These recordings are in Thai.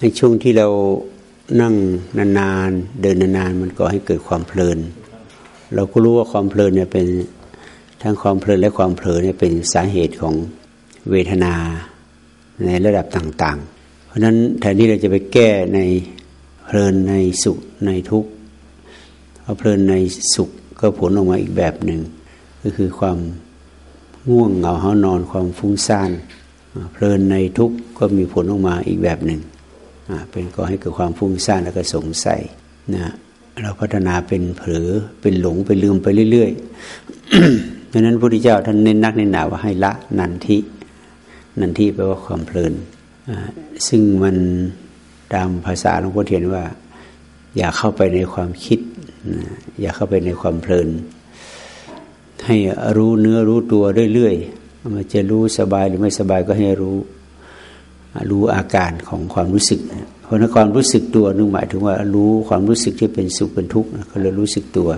ในช่วงที่เรานั่งนานๆเดินนานๆมันก่อให้เกิดความเพลิน เราก็รู้ว่าความเพลินเนี่ยเป็นทั้งความเพลินและความเผลอเนี่ยเป็นสาเหตุของเวทนาในระดับต่างๆ เพราะฉะนั้นแทนที่เราจะไปแก้ในเพลินในสุขในทุกข์พอเพลินในสุขก็ผลออกมาอีกแบบหนึ่ง ก็คือความง่วงเหงาหานอนความฟุ้งซ่านเพลินในทุกข์ก็มีผลออกมาอีกแบบหนึ่ง เป็นก่อให้เกิดความฟุ้งซ่านแล้วก็สงสัยนะเราพัฒนาเป็นเผลอเป็นหลงไปลืมไปเรื่อยๆดังนั้นพระพุทธเจ้าท่านเน้นนักเน้นหนาว่าให้ละนันทินันทิแปลว่าความเพลินซึ่งมันตามภาษาหลวงพ่อเทียนว่า อย่าเข้าไปในความคิด อย่าเข้าไปในความเพลิน ให้รู้เนื้อรู้ตัวเรื่อยๆมันจะรู้สบายหรือไม่สบายก็ให้รู้ รู้อาการของความรู้สึกเพราะนั้นความรู้สึกตัวนึงหมายถึงว่ารู้ความรู้สึกที่เป็นสุขเป็นทุกข์ก็เลยรู้สึกตัว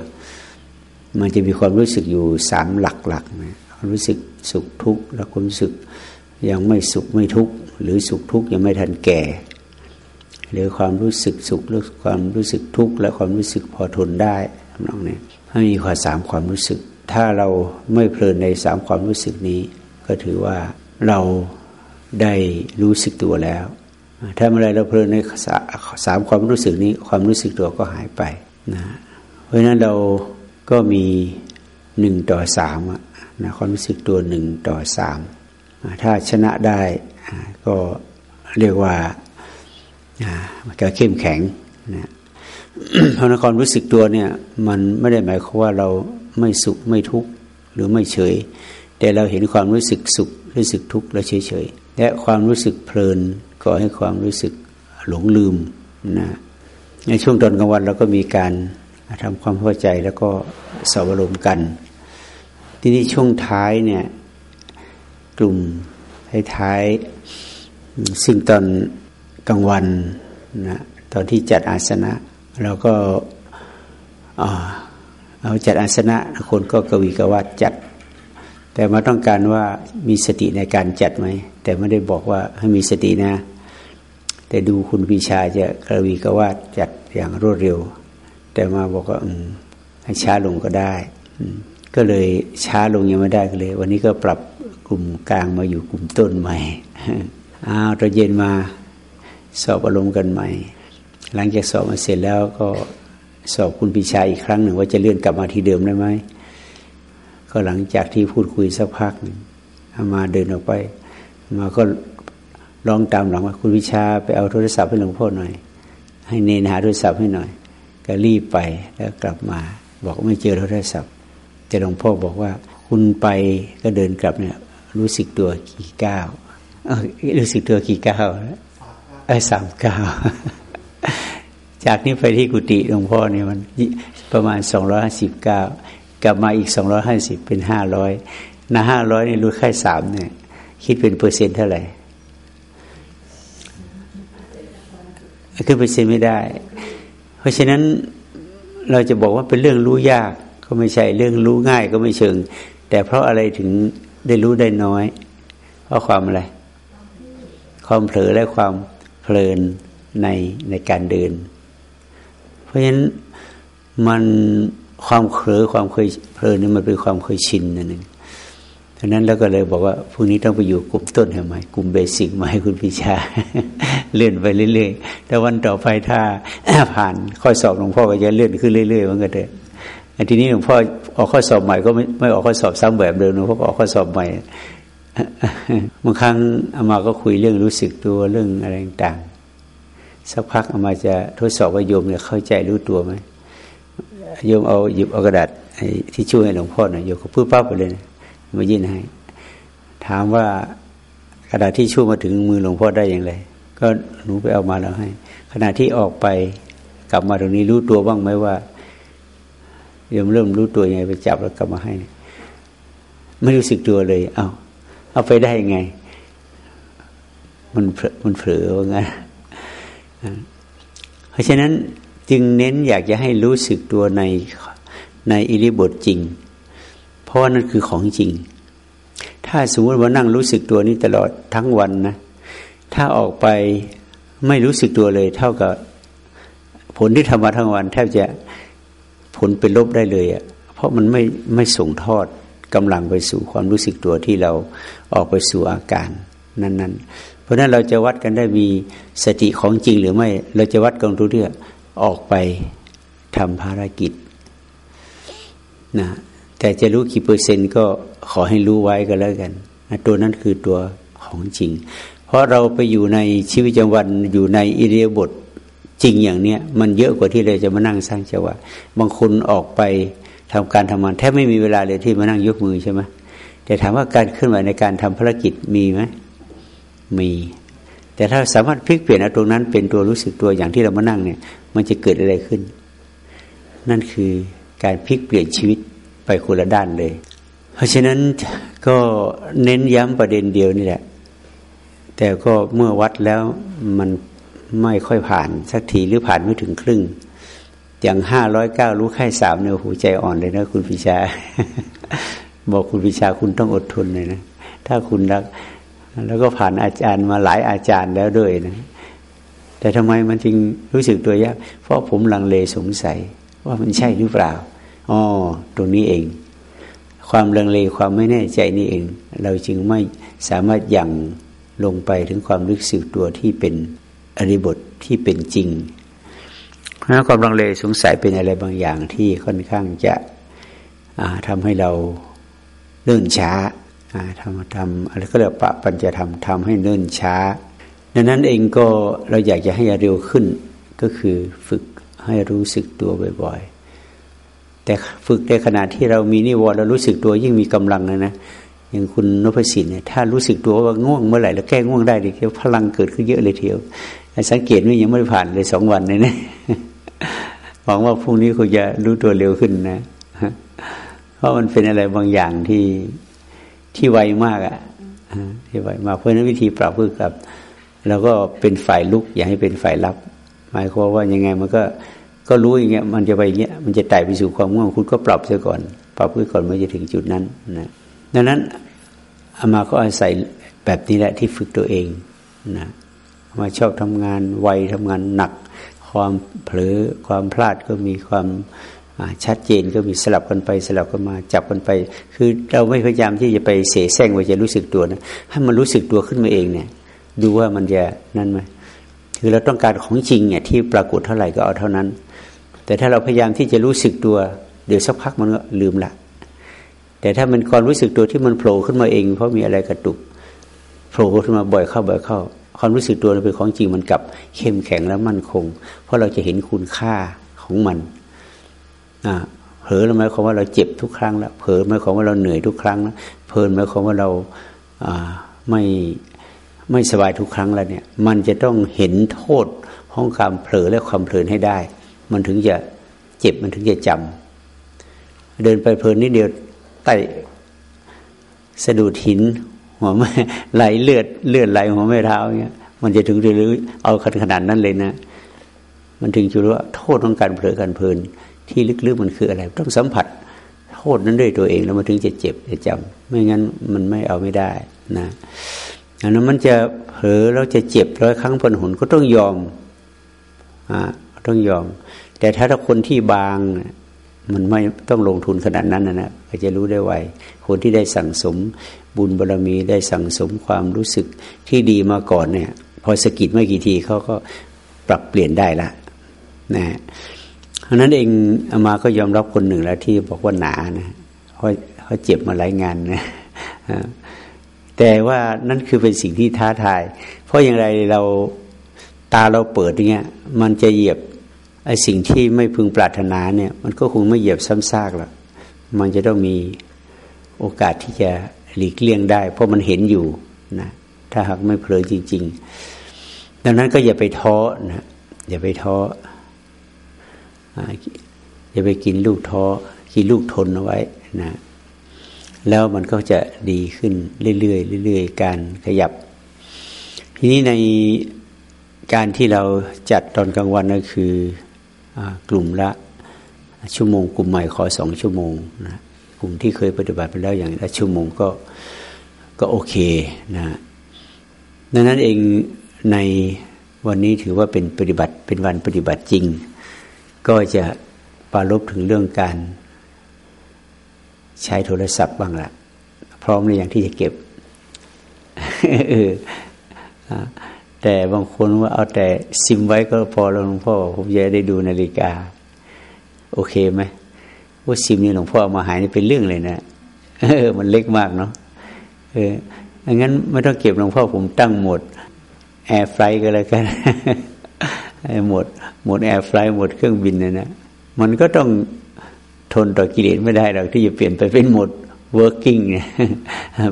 มันจะมีความรู้สึกอยู่สามหลักๆนะความรู้สึกสุขทุกข์แล้วความรู้สึกยังไม่สุขไม่ทุกข์หรือสุขทุกข์ยังไม่ทันแก่ หรือความรู้สึกสุขหรือความรู้สึกทุกข์และความรู้สึกพอทนได้น้องเนี่ยถ้ามีความสามความรู้สึก ถ้าเราไม่เพลินในสามความรู้สึกนี้ ก็ถือว่าเรา ได้รู้สึกตัวแล้ว ถ้าเมื่อไรเราเพลินในสามความรู้สึกนี้ความรู้สึกตัวก็หายไปนะเพราะฉะนั้นเราก็มีหนึ่งต่อสามนะความรู้สึกตัวหนึ่งต่อสามถ้าชนะได้ก็เรียกว่าก็เข้มแข็งนะเพราะนความรู้สึกตัวเนี่ยมันไม่ได้หมายความว่าเราไม่สุขไม่ทุกข์หรือไม่เฉย แต่เราเห็นความรู้สึกสุขรู้สึกทุกข์แล้วเฉยเฉย และความรู้สึกเพลินก่อให้ความรู้สึกหลงลืมนะในช่วงตอนกลางวันเราก็มีการทำความเข้าใจแล้วก็สอบรมกัน ทีนี้ช่วงท้ายเนี่ยกลุ่มท้ายๆซึ่งตอนกลางวันนะตอนที่จัดอาสนะเราก็เอาจัดอาสนะคนก็กวีกวัดจัด แต่มาต้องการว่ามีสติในการจัดไหม แต่ไม่ได้บอกว่าให้มีสตินะ แต่ดูคุณพิชาจะกระวีกระวาดจัดอย่างรวดเร็ว แต่มาบอกว่าให้ช้าลงก็ได้ ก็เลยช้าลงยังไม่ได้ก็เลย วันนี้ก็ปรับกลุ่มกลางมาอยู่กลุ่มต้นใหม่อ้าวตอนเย็นมาสอบอารมณ์กันใหม่ หลังจากสอบมาเสร็จแล้วก็สอบคุณพิชาอีกครั้งหนึ่งว่าจะเลื่อนกลับมาที่เดิมได้ไหม ก็หลังจากที่พูดคุยสักพักมาเดินออกไป มาก็ลองตามหลังว่าคุณวิชาไปเอาโทรศัพท์ให้หลวงพ่อหน่อย ให้เนนหาโทรศัพท์ให้หน่อย ก็รีบไปแล้วกลับมา บอกไม่เจอโทรศัพท์ แต่หลวงพ่อบอกว่า คุณไปก็เดินกลับเนี่ย รู้สึกตัวกี่ก้าวรู้สึกตัวกี่ก้าวไอ้สามก้าวจากนี้ไปที่กุฏิหลวงพ่อเนี่ยมัน ประมาณสองร้อยห้าสิบเก้า กลับมาอีกสองร้อยห้าสิบเป็นห้าร้อยนะห้าร้อยนี่รู้แค่สามเนี่ย คิดเป็นเปอร์เซ็นต์เท่าไหร่คือเปอร์เซ็นต์ไม่ได้ เพราะฉะนั้นเราจะบอกว่าเป็นเรื่องรู้ยากก็ไม่ใช่เรื่องรู้ง่ายก็ไม่เชิง แต่เพราะอะไรถึงได้รู้ได้น้อย เพราะความอะไร ความเผลอและความเพลินในในการเดิน เพราะฉะนั้นมัน ความเผลอความเคยเพลินนี่มันเป็นความเคยชินนั่นเองดังนั้นแล้วก็เลยบอกว่าพรุ่งนี้ต้องไปอยู่กลุ่มต้นใหม่กลุ่มเบสิกให้คุณพิชา เลื่อนไปเรื่อยๆแต่วันต่อไปถ้าผ่านข้อสอบหลวงพ่อก็จะเลื่อนขึ้นเรื่อยๆมันก็เถอะทีนี้หลวงพ่อออกข้อสอบใหม่ก็ไม่ไม่ออกข้อสอบซ้ำแบบเดิมหลวงพ่อออกข้อสอบใหม่บางครั้งอามาก็คุยเรื่องรู้สึกตัวเรื่องอะไรต่างสักพักอามาจะทดสอบว่าโยมเนี่ยเข้าใจรู้ตัวไหม โยมเอาหยิบเอากระดาษที่ช่วยให้หลวงพ่อหน่อยโยมก็พูดปั๊บไปเลยมายื่นให้ ถามว่ากระดาษที่ชู่มาถึงมือหลวงพ่อได้อย่างไร ก็หนูไปเอามาแล้วให้ ขณะที่ออกไปกลับมาตรงนี้รู้ตัวบ้างไหมว่าเริ่มเริ่มรู้ตัวยังไงไปจับแล้วกลับมาให้ ไม่รู้สึกตัวเลย เอาเอาไปได้ยังไง มันมันเผลอว่างั้นเพราะฉะนั้น จึงเน้นอยากจะให้รู้สึกตัวในในอิริบทจริง เพราะว่านั่นคือของจริง ถ้าสมมติว่านั่งรู้สึกตัวนี้ตลอดทั้งวันนะ ถ้าออกไปไม่รู้สึกตัวเลย เท่ากับผลที่ทำมาทั้งวัน แทบจะผลเป็นลบได้เลยอะ่ะ เพราะมันไม่ไม่ส่งทอดกำลังไปสู่ความรู้สึกตัวที่เราออกไปสู่อาการนั้นๆ เพราะนั้นเราจะวัดกันได้มีสติของจริงหรือไม่ เราจะวัดกันรู้ที่อ ออกไปทำภารกิจนะแต่จะรู้กี่เปอร์เซ็นต์ก็ขอให้รู้ไว้ก็แล้วกันนะตัวนั้นคือตัวของจริง เพราะเราไปอยู่ในชีวิตประจำวันอยู่ในอิเดียบทจริงอย่างเนี้ยมันเยอะกว่าที่เราจะมานั่งสร้างจังหวะบางคนออกไปทำการทำงานแทบไม่มีเวลาเลยที่มานั่งยกมือใช่ไหมแต่ถามว่าการเคลื่อนไหวในการทำภารกิจมีไหมมี แต่ถ้าสามารถพลิกเปลี่ยนเอาตรงนั้นเป็นตัวรู้สึกตัวอย่างที่เรามานั่งเนี่ย มันจะเกิดอะไรขึ้น นั่นคือการพลิกเปลี่ยนชีวิตไปคนละด้านเลย เพราะฉะนั้นก็เน้นย้ำประเด็นเดียวนี่แหละ แต่ก็เมื่อวัดแล้วมันไม่ค่อยผ่านสักทีหรือผ่านไม่ถึงครึ่ง อย่างห้าร้อยเก้ารู้ไข้สามเนี่ยหูใจอ่อนเลยนะคุณพิชา บอกคุณพิชาคุณต้องอดทนเลยนะ ถ้าคุณรัก แล้วก็ผ่านอาจารย์มาหลายอาจารย์แล้วด้วยนะ แต่ทำไมมันจึงรู้สึกตัวยาก เพราะผมลังเลสงสัย ว่ามันใช่หรือเปล่าอ๋อตรงนี้เอง ความลังเลความไม่แน่ใจนี่เอง เราจึงไม่สามารถยังลงไปถึงความรู้สึกตัวที่เป็นอริบทที่เป็นจริงนะความลังเลสงสัยเป็นอะไรบางอย่างที่ค่อนข้างจะทำให้เราเลื่อนช้าทำทำอะไรก็เรียกปะปัญจะทำทำให้เลื่อนช้า ดังนั้นเองก็เราอยากจะให้เร็วขึ้นก็คือฝึกให้รู้สึกตัวบ่อยๆ แต่ฝึกในขณะที่เรามีนิวรณ์เรารู้สึกตัวยิ่งมีกำลังเลยนะอย่างคุณนพสินเนี่ยถ้ารู้สึกตัวว่าง่วงเมื่อไหร่แล้วแก้ง่วงได้เดียวพลังเกิดขึ้นเยอะเลยเทียวสังเกตว่ายังไม่ผ่านเลยสองวันเลยนะหวังว่าพรุ่งนี้คงจะรู้ตัวเร็วขึ้นนะเพราะมันเป็นอะไรบางอย่างที่ที่ไวมากอะ่ะที่ไวมากเพราะนั้นวิธีปรับคือกับ เราก็เป็นฝ่ายลุก อย่าให้เป็นฝ่ายรับ หมายความว่ายังไงมันก็ก็รู้อย่างเงี้ยมันจะไปอย่างเงี้ยมันจะไต่ไปสู่ความง่วงคุณก็ปรับเสียก่อน ปรับเพื่อก่อนเมื่อจะถึงจุดนั้นนะดังนั้นอามาก็อาศัยแบบนี้แหละที่ฝึกตัวเองนะมาชอบทำงานไวทำงานหนัก ความเผลอความพลาดก็มีความชัดเจนก็มีสลับกันไปสลับกันมาจับกันไป คือเราไม่พยายามที่จะไปเสแสร้งว่าจะรู้สึกตัวนะให้มันรู้สึกตัวขึ้นมาเองเนี่ย ดูว่ามันจะนั่นไหมคือเราต้องการของจริงเนี่ยที่ปรากฏเท่าไหร่ก็เอาเท่านั้น แต่ถ้าเราพยายามที่จะรู้สึกตัว เดี๋ยวสักพักมันก็ลืมละแต่ถ้ามันความรู้สึกตัวที่มันโผล่ขึ้นมาเอง เพราะมีอะไรกระตุกโผล่ขึ้นมาบ่อยเข้าบ่อยเข้า ความรู้สึกตัวเป็นของจริงมันกลับเข้มแข็งและมั่นคง เพราะเราจะเห็นคุณค่าของมันอ่าเผลอหมายความว่าเราเจ็บทุกครั้งแล้วเผลอหมายความว่าเราเหนื่อยทุกครั้งแล้วเพลินหมายความว่าเราไม่ ไม่สบายทุกครั้งแล้วเนี่ย มันจะต้องเห็นโทษของความเผลอและความเพลินให้ได้ มันถึงจะเจ็บมันถึงจะจำเดินไปเพลินนิดเดียวใต้สะดุดหิน หัวไม่ไหลเลือดเลือดไหลหัวไม่เท้าเงี้ยมันจะถึงจะรู้เอาขนาดนั้นเลยนะ มันถึงจะรู้ว่าโทษของการเผลอการเพลิน ที่ลึกๆมันคืออะไร ต้องสัมผัสโทษนั้นด้วยตัวเองแล้วมันถึงจะเจ็บจะจำไม่งั้นมันไม่เอาไม่ได้นะ อันนั้นมันจะเผลอแล้วจะเจ็บร้อยครั้งพันหนก็ต้องยอมอ่าต้องยอม แต่ถ้าถ้าคนที่บางมันไม่ต้องลงทุนขนาดนั้นนะนะก็จะรู้ได้ไวคนที่ได้สั่งสมบุญบารรมีได้สั่งสมความรู้สึกที่ดีมาก่อนเนี่ย พอสกิดไม่กี่ทีเขาก็ปรับเปลี่ยนได้ละนะเพราะนั้นเองอามาก็ยอมรับคนหนึ่งแล้วที่บอกว่าหนานะเพราะเขาเจ็บมาหลายงานนะ แต่ว่านั่นคือเป็นสิ่งที่ท้าทาย เพราะอย่างไรเราตาเราเปิดเงี้ย มันจะเหยียบไอ้สิ่งที่ไม่พึงปรารถนาเนี่ย มันก็คงไม่เหยียบซ้ำซากหรอกมันจะต้องมีโอกาสที่จะหลีกเลี่ยงได้ เพราะมันเห็นอยู่นะถ้าหากไม่เผลอจริง ๆ ดังนั้นก็อย่าไปท้อนะอย่าไปท้ออย่าไปกินลูกท้อกินลูกทนเอาไว้นะ แล้วมันก็จะดีขึ้นเรื่อยๆเรื่อยๆ การขยับ ทีนี้ในการที่เราจัดตอนกลางวันก็คือกลุ่มละชั่วโมง กลุ่มใหม่ขอสองชั่วโมงนะกลุ่มที่เคยปฏิบัติไปแล้วอย่างละชั่วโมงก็ก็โอเคนะดังนั้นเองในวันนี้ถือว่าเป็นปฏิบัติเป็นวันปฏิบัติจริง ก็จะปรารบถึงเรื่องการ ใช้โทรศัพท์บ้างละพร้อมในอย่างที่จะเก็บแต่บางคนว่าเอาแต่ซิมไว้ก็พอแล้วหลวงพ่อผมจะได้ดูนาฬิกา โอเคไหมว่าซิมนี่หลวงพ่อมาหายนี่เป็นเรื่องเลยนะเออ มันเล็กมากเนาะเอองั้นไม่ต้องเก็บหลวงพ่อผมตั้งหมดแอร์ไฟก็แล้วกันหมดหมดแอร์ไฟหมดเครื่องบินนะนะมันก็ต้อง ทนต่อกิเลสไม่ได้หรอกที่จะเปลี่ยนไปเป็นโหมด working เนี่ย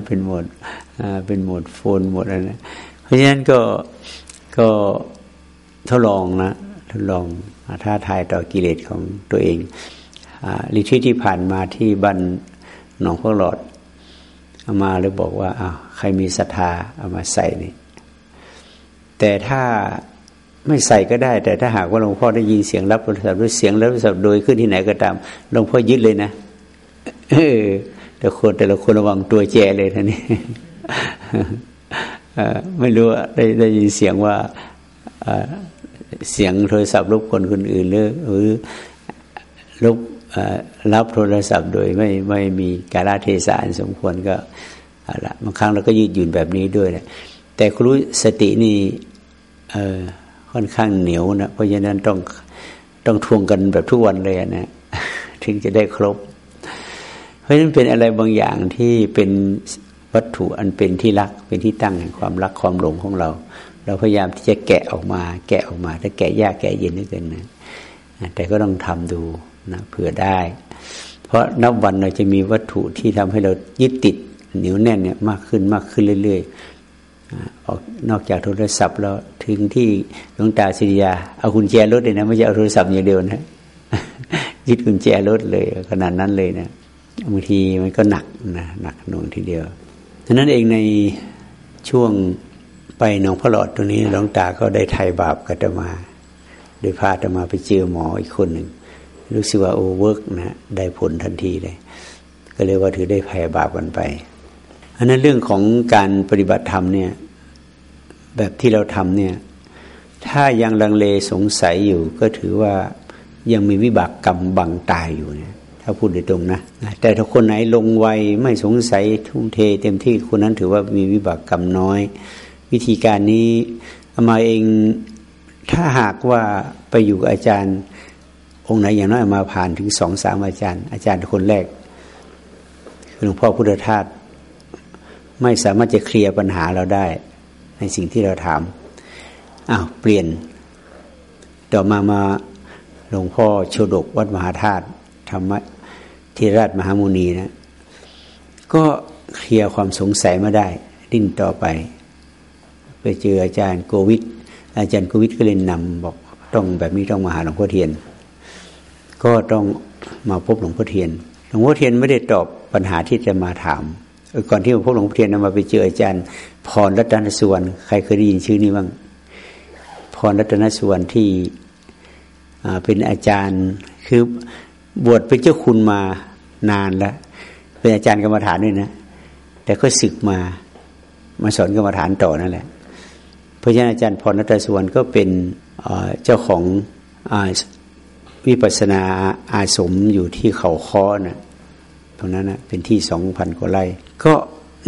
เป็นโหมดเป็นโหมดโฟนโหมดอะไรนะเพราะฉะนั้นก็ก็ทดลองนะทดลองท้าทายต่อกิเลสของตัวเองลิทิที่ผ่านมาที่บ้านหนองพวกหลอดเอามาเลยบอกว่าอ้าวใครมีศรัทธาเอามาใส่นี่แต่ถ้า ไม่ใส่ก็ได้ แต่ถ้าหากว่าหลวงพ่อได้ยินเสียงรับโทรศัพท์ด้วยเสียงรับโทรศัพท์โดยขึ้นที่ไหนก็ตามหลวงพ่อยึดเลยนะเออแต่คนแต่ละคนระวังตัวแจเลยท่านี้ไม่รู้ได้ได้ยินเสียงว่าเสียงโทรศัพท์รบกวนคนอื่นหรือหรือรบรับโทรศัพท์โดยไม่ไม่มีกาลเทศะสมควรก็ละบางครั้งเราก็ยืดหยุ่นแบบนี้ด้วยนะแต่ครูสตินี่เออ ค่อนข้างเหนียวนะเพราะฉะนั้นต้องต้องทวงกันแบบทุกวันเลยนะถึงจะได้ครบ เพราะฉะนั้นเป็นอะไรบางอย่างที่เป็นวัตถุอันเป็นที่รักเป็นที่ตั้งแห่งความรักความหลงของเรา เราพยายามที่จะแกะออกมา แกะออกมาถ้าแกะยากแกะเย็นนี่เกินนะแต่ก็ต้องทำดูนะเผื่อได้ เพราะนับวันเราจะมีวัตถุที่ทำให้เรายึดติดเหนียวแน่นเนี่ยมากขึ้นมากขึ้นเรื่อยๆ ออกนอกจากโทรศัพท์แล้วถึงที่หลวงตาสิริยาเอากุญแจรถเลยนะไม่ใช่เอาโทรศัพท์อย่างเดียวนะยึดกุญแจรถเลยขนาดนั้นเลยนะบางทีมันก็หนักนะหนักหน่วงทีเดียวฉะนั้นเองในช่วงไปหนองพระหลอดตรงนี้หลวงตาก็ได้ไถ่บาปกัตมาโยมพาอาตมาไปเจอหมออีกคนหนึ่งรู้สึกว่าโอ้ work นะได้ผลทันทีเลย ก็เลยว่าถือได้ภัยบาปกันไปอันนั้นเรื่องของการปฏิบัติธรรมเนี่ย แบบที่เราทำเนี่ย ถ้ายังลังเลสงสัยอยู่ ก็ถือว่ายังมีวิบากกรรมบังตาอยู่เนี่ยถ้าพูดโดยตรงนะ แต่ถ้าคนไหนลงใจไม่สงสัยทุ่มเท เต็มที่คนนั้นถือว่ามีวิบากกรรมน้อย วิธีการนี้มาเองถ้าหากว่าไปอยู่อาจารย์ องค์ไหนอย่างน้อยมาผ่านถึงสองสามอาจารย์ อาจารย์คนแรกคือหลวงพ่อพุทธทาสไม่สามารถจะเคลียร์ปัญหาเราได้ ในสิ่งที่เราถามอ้าวเปลี่ยน ต่อมามาหลวงพ่อโชดกวัดมหาธาตุธรรมะที่ราชมหามุนีนะ ก็เคลียร์ความสงสัยมาได้ ดิ้นต่อไป ไปเจออาจารย์โกวิทอาจารย์โกวิทก็เลยนำบอกต้องแบบนี้ต้องมาหาหลวงพ่อเทียน ก็ต้องมาพบหลวงพ่อเทียน หลวงพ่อเทียนไม่ได้ตอบปัญหาที่จะมาถาม ก่อนที่มาพบหลวงพ่อเทียนมาไปเจออาจารย์ พรรัตนสุวรรณใครเคยได้ยินชื่อนี้บ้างพรรัตนสุวรรณที่เป็นอาจารย์คือบวชเป็นเจ้าคุณมานานแล้วเป็นอาจารย์กรรมฐานด้วยนะ แต่ก็ศึกมามาสอนกรรมฐานต่อนั่นแหละเพราะฉะนั้นอาจารย์พรรัตนสุวรรณก็เป็นเจ้าของวิปัสนาอาสมอยู่ที่เขาค้อนะ ตรงนั้นนะเป็นที่สองพันกว่าไร่ก็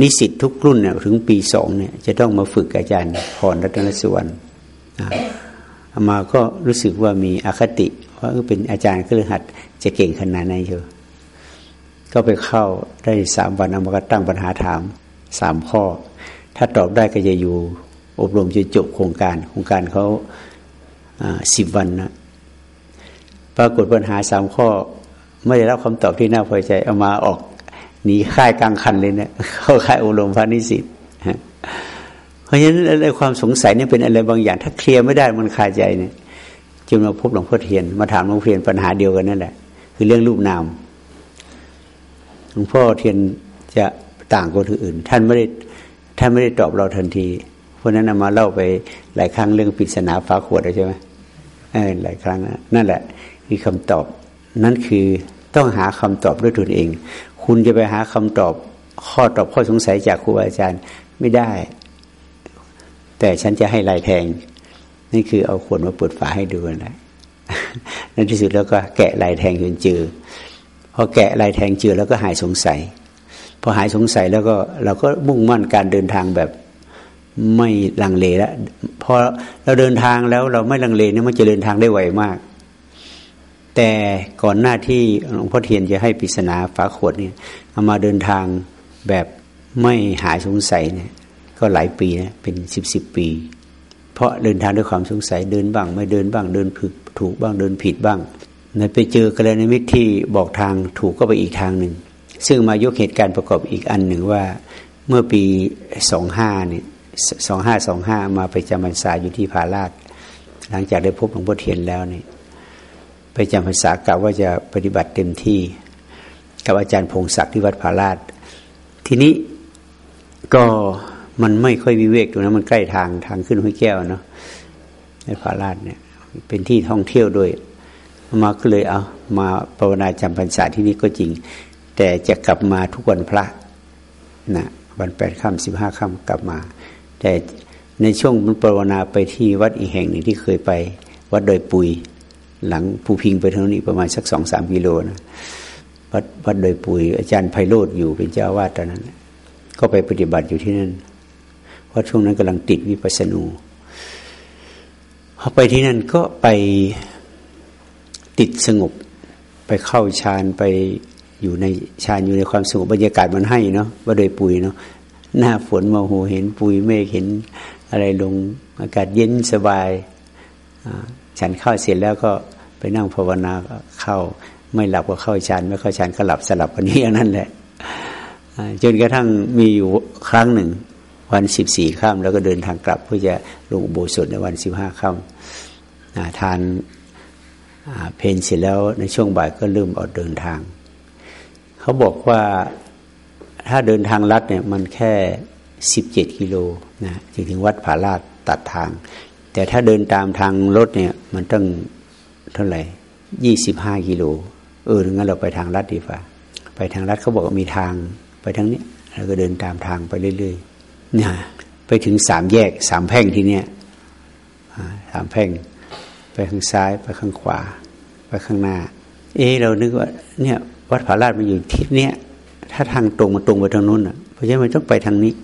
นิสิตทุกรุ่นเนี่ยถึงปีสองเนี่ยจะต้องมาฝึกอาจารย์พรรัตนสุวรรณมาก็รู้สึกว่ามีอคติว่าเป็นอาจารย์ก็เลยหัดจะเก่งขนาดไหนเชียวก็ไปเข้าได้สามวันเอามาก็ตั้งปัญหาถามสามข้อ ถ้าตอบได้ก็จะอยู่ อบรมจนจบโครงการโครงการเขาสิบวันนะปรากฏปัญหาสามข้อ ไม่ได้รับคำตอบที่น่าพอใจเอามาออกหนีค่ายกลางคันเลยเนะี่ยเข้าค่ายอบรมพระนิสิตเพราะฉะนั้นอะไรความสงสัยเนี่ยเป็นอะไรบางอย่าง ถ้าเคลียร์ไม่ได้มันคาใจเนี่ยจึงมาพบหลวงพ่อเทียน มาถามหลวงพ่อเทียนปัญหาเดียวกันนั่นแหละคือเรื่องรูปนามหลวงพ่อเทียนจะต่างกับคนอื่น ท่านไม่ได้ท่านไม่ได้ตอบเราทันที เพราะนั้นมาเล่าไปหลายครั้งเรื่องปริศนาฟ้าขวดใช่ไหมหลายครั้งนั่นแหละคือคำตอบนั่นคือ ต้องหาคำตอบด้วยตนเอง คุณจะไปหาคำตอบข้อตอบข้อสงสัยจากครูอาจารย์ไม่ได้ แต่ฉันจะให้ลายแทงนนี่คือเอาขวดมาเปิดฝาให้ดูนะในที่สุดแล้วก็แกะลายแทงจนเจอพอแกะลายแทงเจอแล้วก็หายสงสัย พอหายสงสัยแล้วก็เราก็มุ่งมั่นการเดินทางแบบไม่ลังเลแล้วพอเราเดินทางแล้วเราไม่ลังเลเนี่ยมันจะเดินทางได้ไวมาก แต่ก่อนหน้าที่หลวงพ่อเทียนจะให้ปริศนาฝาขวดเนี่ยเอามาเดินทางแบบไม่หายสงสัยเนี่ยก็หลายปีนะเป็นสิบสิบปี เพราะเดินทางด้วยความสงสัยเดินบ้าง ไม่เดินบ้างเดินผิดถูกบ้างเดินผิดบ้างในไปเจอกระนิมิตที่บอกทางถูกก็ไปอีกทางหนึ่ง ซึ่งมายกเหตุการณ์ประกอบอีกอันหนึ่งว่าเมื่อปีสองห้าเนี่ยสองห้าสองห้ามาไปจำพรรษาอยู่ที่พาราชหลังจากได้พบหลวงพ่อเทียนแล้วเนี่ย ไปจำพรรษากะว่าจะปฏิบัติเต็มที่ กับอาจารย์พงศักดิ์ที่วัดพาราช ทีนี้ก็มันไม่ค่อยวิเวกตรงนั้นมันใกล้ทางทางขึ้นห้วยแก้วเนาะในพาราชเนี่ยเป็นที่ท่องเที่ยวด้วย มาก็เลยเอามาภาวนาจำพรรษาที่นี่ก็จริง แต่จะกลับมาทุกวันพระนะวันแปดค่ำสิบห้าค่ำกลับมา แต่ในช่วงมันปรวนาไปที่วัดอีกแห่งหนึ่งที่เคยไป วัดดอยปุย หลังภูพิงไปทางนี้ประมาณสักสองสามกิโลนะวัดวัดโดยปุยอาจารย์ไพโรธอยู่เป็นเจ้าวาดตอนนั้น ก็ไปปฏิบัติอยู่ที่นั่น เพราะช่วงนั้นกำลังติดวิปัสสนูพอไปที่นั่นก็ไปติดสงบ ไปเข้าฌานไปอยู่ในฌานอยู่ในความสงบบรรยากาศมันให้เนาะว่าโดยปุยเนาะหน้าฝนมาโหเห็นปุยเมฆเห็นอะไรลงอากาศเย็นสบาย ฉันเข้าเสร็จแล้วก็ไปนั่งภาวนาเข้า ไม่หลับก็เข้าฌานไม่เข้าฌานก็หลับสลับกันนี้อย่างนั้นแหละจนกระทั่งมีอยู่ครั้งหนึ่ง วันสิบสี่ค่ำแล้วก็เดินทางกลับเพื่อจะลงโบสถในวันสิบห้าค่ำทานเพนเสร็จแล้วในช่วงบ่ายก็เริ่มออกเดินทาง เขาบอกว่าถ้าเดินทางลัดเนี่ยมันแค่สิบเจ็ดกิโลนะถึงถึงวัดผาลาดตัดทาง แต่ถ้าเดินตามทางรถเนี่ย มันต้องเท่าไหร่ยี่สิบห้ากิโลเอองั้นเราไปทางลัดดีกว่าไปทางลัดเขาบอกว่ามีทางไปทางนี้แล้วก็เดินตามทางไปเรื่อยๆนะไปถึงสามแยกสามแพ่งที่เนี้ยสามแพ่ง ไปข้างซ้ายไปข้างขวา ไปข้างหน้า เออเรานึกว่าเนี่ยวัดผาลาดมันอยู่ทิศเนี้ยถ้าทางตรงมันตรงไปทางนู้นอะ เพราะฉะนั้นมันต้องไปทางนี้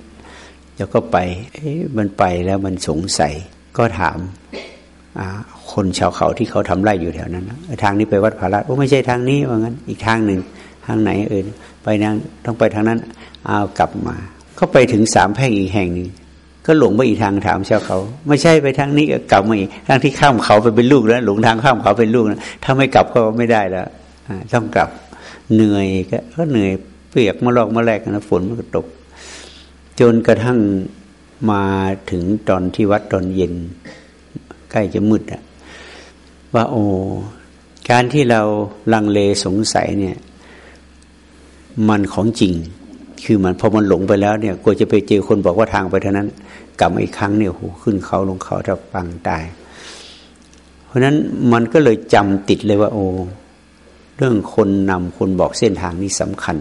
แล้วก็ไป เอ๊ะมันไปแล้วมันสงสัย ก็ถามคนชาวเขาที่เขาทำไร่อยู่แถวนั้นทางนี้ไปวัดผาลาดโอ้ไม่ใช่ทางนี้ว่างั้น อีกทางหนึ่งทางไหนเออไปนั่งต้องไปทางนั้นเอากลับมา ก็ไปถึงสามแพ่งอีกแห่งหนึ่งก็หลงไปอีกทางถามชาวเขา ไม่ใช่ไปทางนี้ก็กลับมาอีกทางที่ข้ามเขาไปเป็นลูกแล้ว หลงทางข้ามเขาเป็นลูกนะถ้าไม่กลับก็ไม่ได้แล้วต้องกลับเหนื่อยก็เหนื่อยเปียกมาลอกมาแลกนะฝนมันก็ตก จนกระทั่ง มาถึงตอนที่วัดตอนเย็น ใกล้จะมืดอะว่าโอ้การที่เราลังเลสงสัยเนี่ย มันของจริง คือมันพอมันหลงไปแล้วเนี่ยกลัวจะไปเจอคนบอกว่าทางไปเท่านั้นกลับมาอีกครั้งเนี่ยโหขึ้นเขาลงเขาจะปังตาย เพราะนั้นมันก็เลยจำติดเลยว่า โอ้เรื่องคนนำคนบอกเส้นทางนี่สำคัญ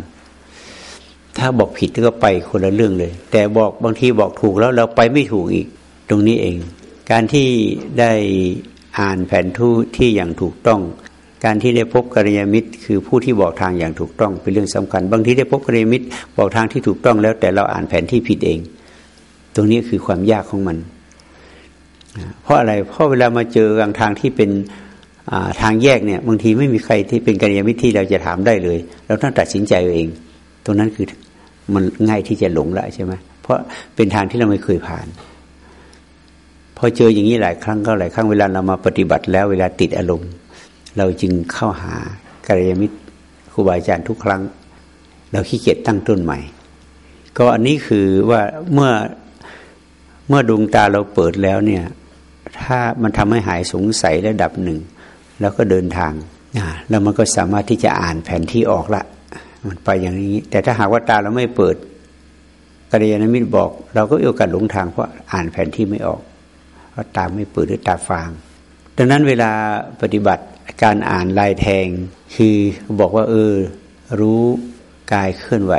ถ้าบอกผิดก็ไปคนละเรื่องเลย แต่บอกบางทีบอกถูกแล้วเราไปไม่ถูกอีก ตรงนี้เอง การที่ได้อ่านแผนทูที่อย่างถูกต้อง การที่ได้พบกัลยาณมิตร คือผู้ที่บอกทางอย่างถูกต้องเป็นเรื่องสำคัญ บางทีได้พบกัลยาณมิตร บอกทางที่ถูกต้องแล้ว แต่เราอ่านแผนที่ผิดเอง ตรงนี้คือความยากของมัน เพราะอะไรเพราะเวลามาเจอกลางทางที่เป็นทางแยกเนี่ยบางทีไม่มีใครที่เป็นกัลยาณมิตรที่เราจะถามได้เลย เราต้องตัดสินใจเอง ตรงนั้นคือมันง่ายที่จะหลงละใช่ไหมเพราะเป็นทางที่เราไม่เคยผ่าน พอเจออย่างนี้หลายครั้งก็หลายครั้งเวลาเรามาปฏิบัติแล้วเวลาติดอารมณ์ เราจึงเข้าหากัลยาณมิตรครูบาอาจารย์ทุกครั้ง เราขี้เกียจตั้งต้นใหม่ ก็อันนี้คือว่าเมื่อเมื่อดวงตาเราเปิดแล้วเนี่ย ถ้ามันทำให้หายสงสัยระดับหนึ่ง แล้วก็เดินทางแล้วมันก็สามารถที่จะอ่านแผนที่ออกละ มันไปอย่างนี้ แต่ถ้าหากว่าตาเราไม่เปิดกัลยาณมิตรบอก เราก็โอกาสหลงทางเพราะอ่านแผนที่ไม่ออกเพราะตาไม่เปิดหรือตาฟาง ดังนั้นเวลาปฏิบัติการอ่านลายแทง คือบอกว่า เออ รู้กายเคลื่อนไหว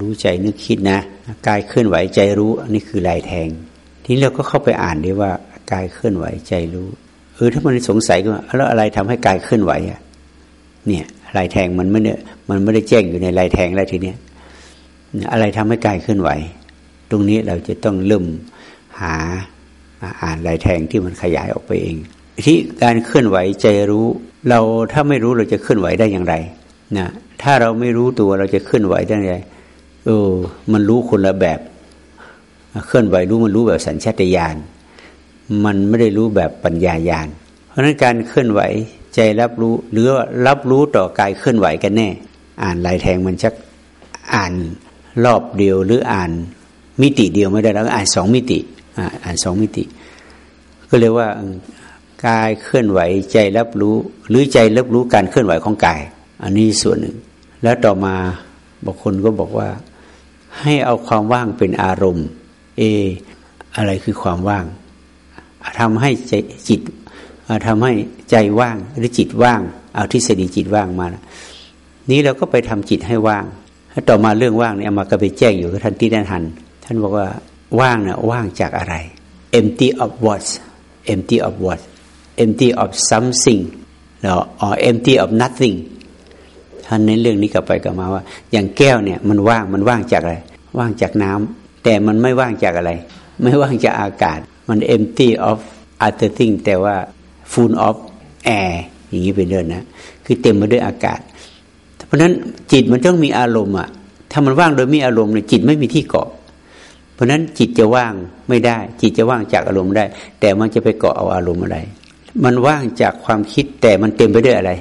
รู้ใจนึกคิดนะกายเคลื่อนไหวใจรู้อันนี้คือลายแทง ทีนี้เราก็เข้าไปอ่านดีว่ากายเคลื่อนไหวใจรู้เออถ้ามันสงสัยก็แล้วอะไรทำให้กายเคลื่อนไหวอะ เนี่ย ลายแทงมันไม่เนี่ยมันไม่ได้แจ้งอยู่ในลายแทงแล้วทีเนี้ยอะไรทำให้กายเคลื่อนไหว ตรงนี้เราจะต้องเริ่มหาอ่านลายแทงที่มันขยายออกไปเอง ที่การเคลื่อนไหวใจรู้ เราถ้าไม่รู้เราจะเคลื่อนไหวได้อย่างไรนะถ้าเราไม่รู้ตัวเราจะเคลื่อนไหวได้ยังไงเออมันรู้คนละแบบ เคลื่อนไหวรู้มันรู้แบบสัญชาตญาณมันไม่ได้รู้แบบปัญญายาณเพราะนั้นการเคลื่อนไหว ใจรับรู้หรือรับรู้ต่อกายเคลื่อนไหวกันแน่ อ่านลายแทงมันชักอ่านรอบเดียวหรืออ่านมิติเดียวไม่ได้แล้วอ่านสองมิติอ่านสองมิติ ก็เรียกว่ากายเคลื่อนไหวใจรับรู้ หรือใจรับรู้การเคลื่อนไหวของกาย อันนี้ส่วนหนึ่ง แล้วต่อมาบางคนก็บอกว่า ให้เอาความว่างเป็นอารมณ์ เอ อะไรคือความว่างทำให้ใจจิต ทำให้ใจว่างหรือจิตว่าง เอาทฤษฎีจิตว่างมานี้เราก็ไปทำจิตให้ว่างถ้าต่อมาเรื่องว่างเนี่ยมาก็ไปแจ้งอยู่กับท่านที่ด้านทัน ท่านบอกว่าว่างเนี่ยว่างจากอะไร empty of what empty of what empty of something หรอ or empty of nothing ท่านเน้นเรื่องนี้กลับไปกลับมาว่า อย่างแก้วเนี่ยมันว่างมันว่างจากอะไร ว่างจากน้ำแต่มันไม่ว่างจากอะไร ไม่ว่างจากอากาศ มัน empty of other thing แต่ว่า full of air อย่างนี้เป็นเรื่องนะ คือเต็มไปด้วยอากาศ เพราะฉะนั้นจิตมันต้องมีอารมณ์อะถ้ามันว่างโดยมีอารมณ์เนี่ยจิตไม่มีที่เกาะ เพราะฉะนั้นจิตจะว่างไม่ได้ จิตจะว่างจากอารมณ์ได้ แต่มันจะไปเกาะเอาอารมณ์อะไร มันว่างจากความคิดแต่มันเต็มไปด้วยอะไร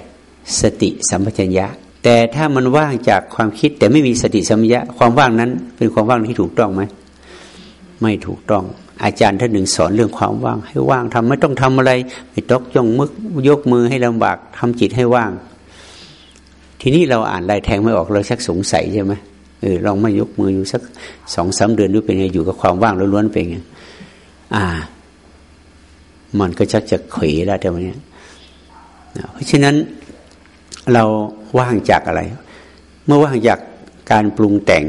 สติสัมปชัญญะ แต่ถ้ามันว่างจากความคิดแต่ไม่มีสติสัมปชัญญะความว่างนั้นเป็นความว่างที่ถูกต้องไหมไม่ถูกต้อง อาจารย์ท่านหนึ่งสอนเรื่องความว่าง ให้ว่างทำไม่ต้องทำอะไรไม่ต้องยงมึกยกมือให้ลำบากทำจิตให้ว่าง ทีนี้เราอ่านลายแทงไม่ออกเราชักสงสัยใช่ไหมเออลองไม่ยกมืออยู่สักสองสาเดือนดูเป็นไงอยู่กับความว่างล้วนๆเป็นไงอ่า มันก็ชักจะเขวแล้วแต่วันนี้เพราะฉะนั้นเราว่างจากอะไร เมื่อว่างจากการปรุงแต่ง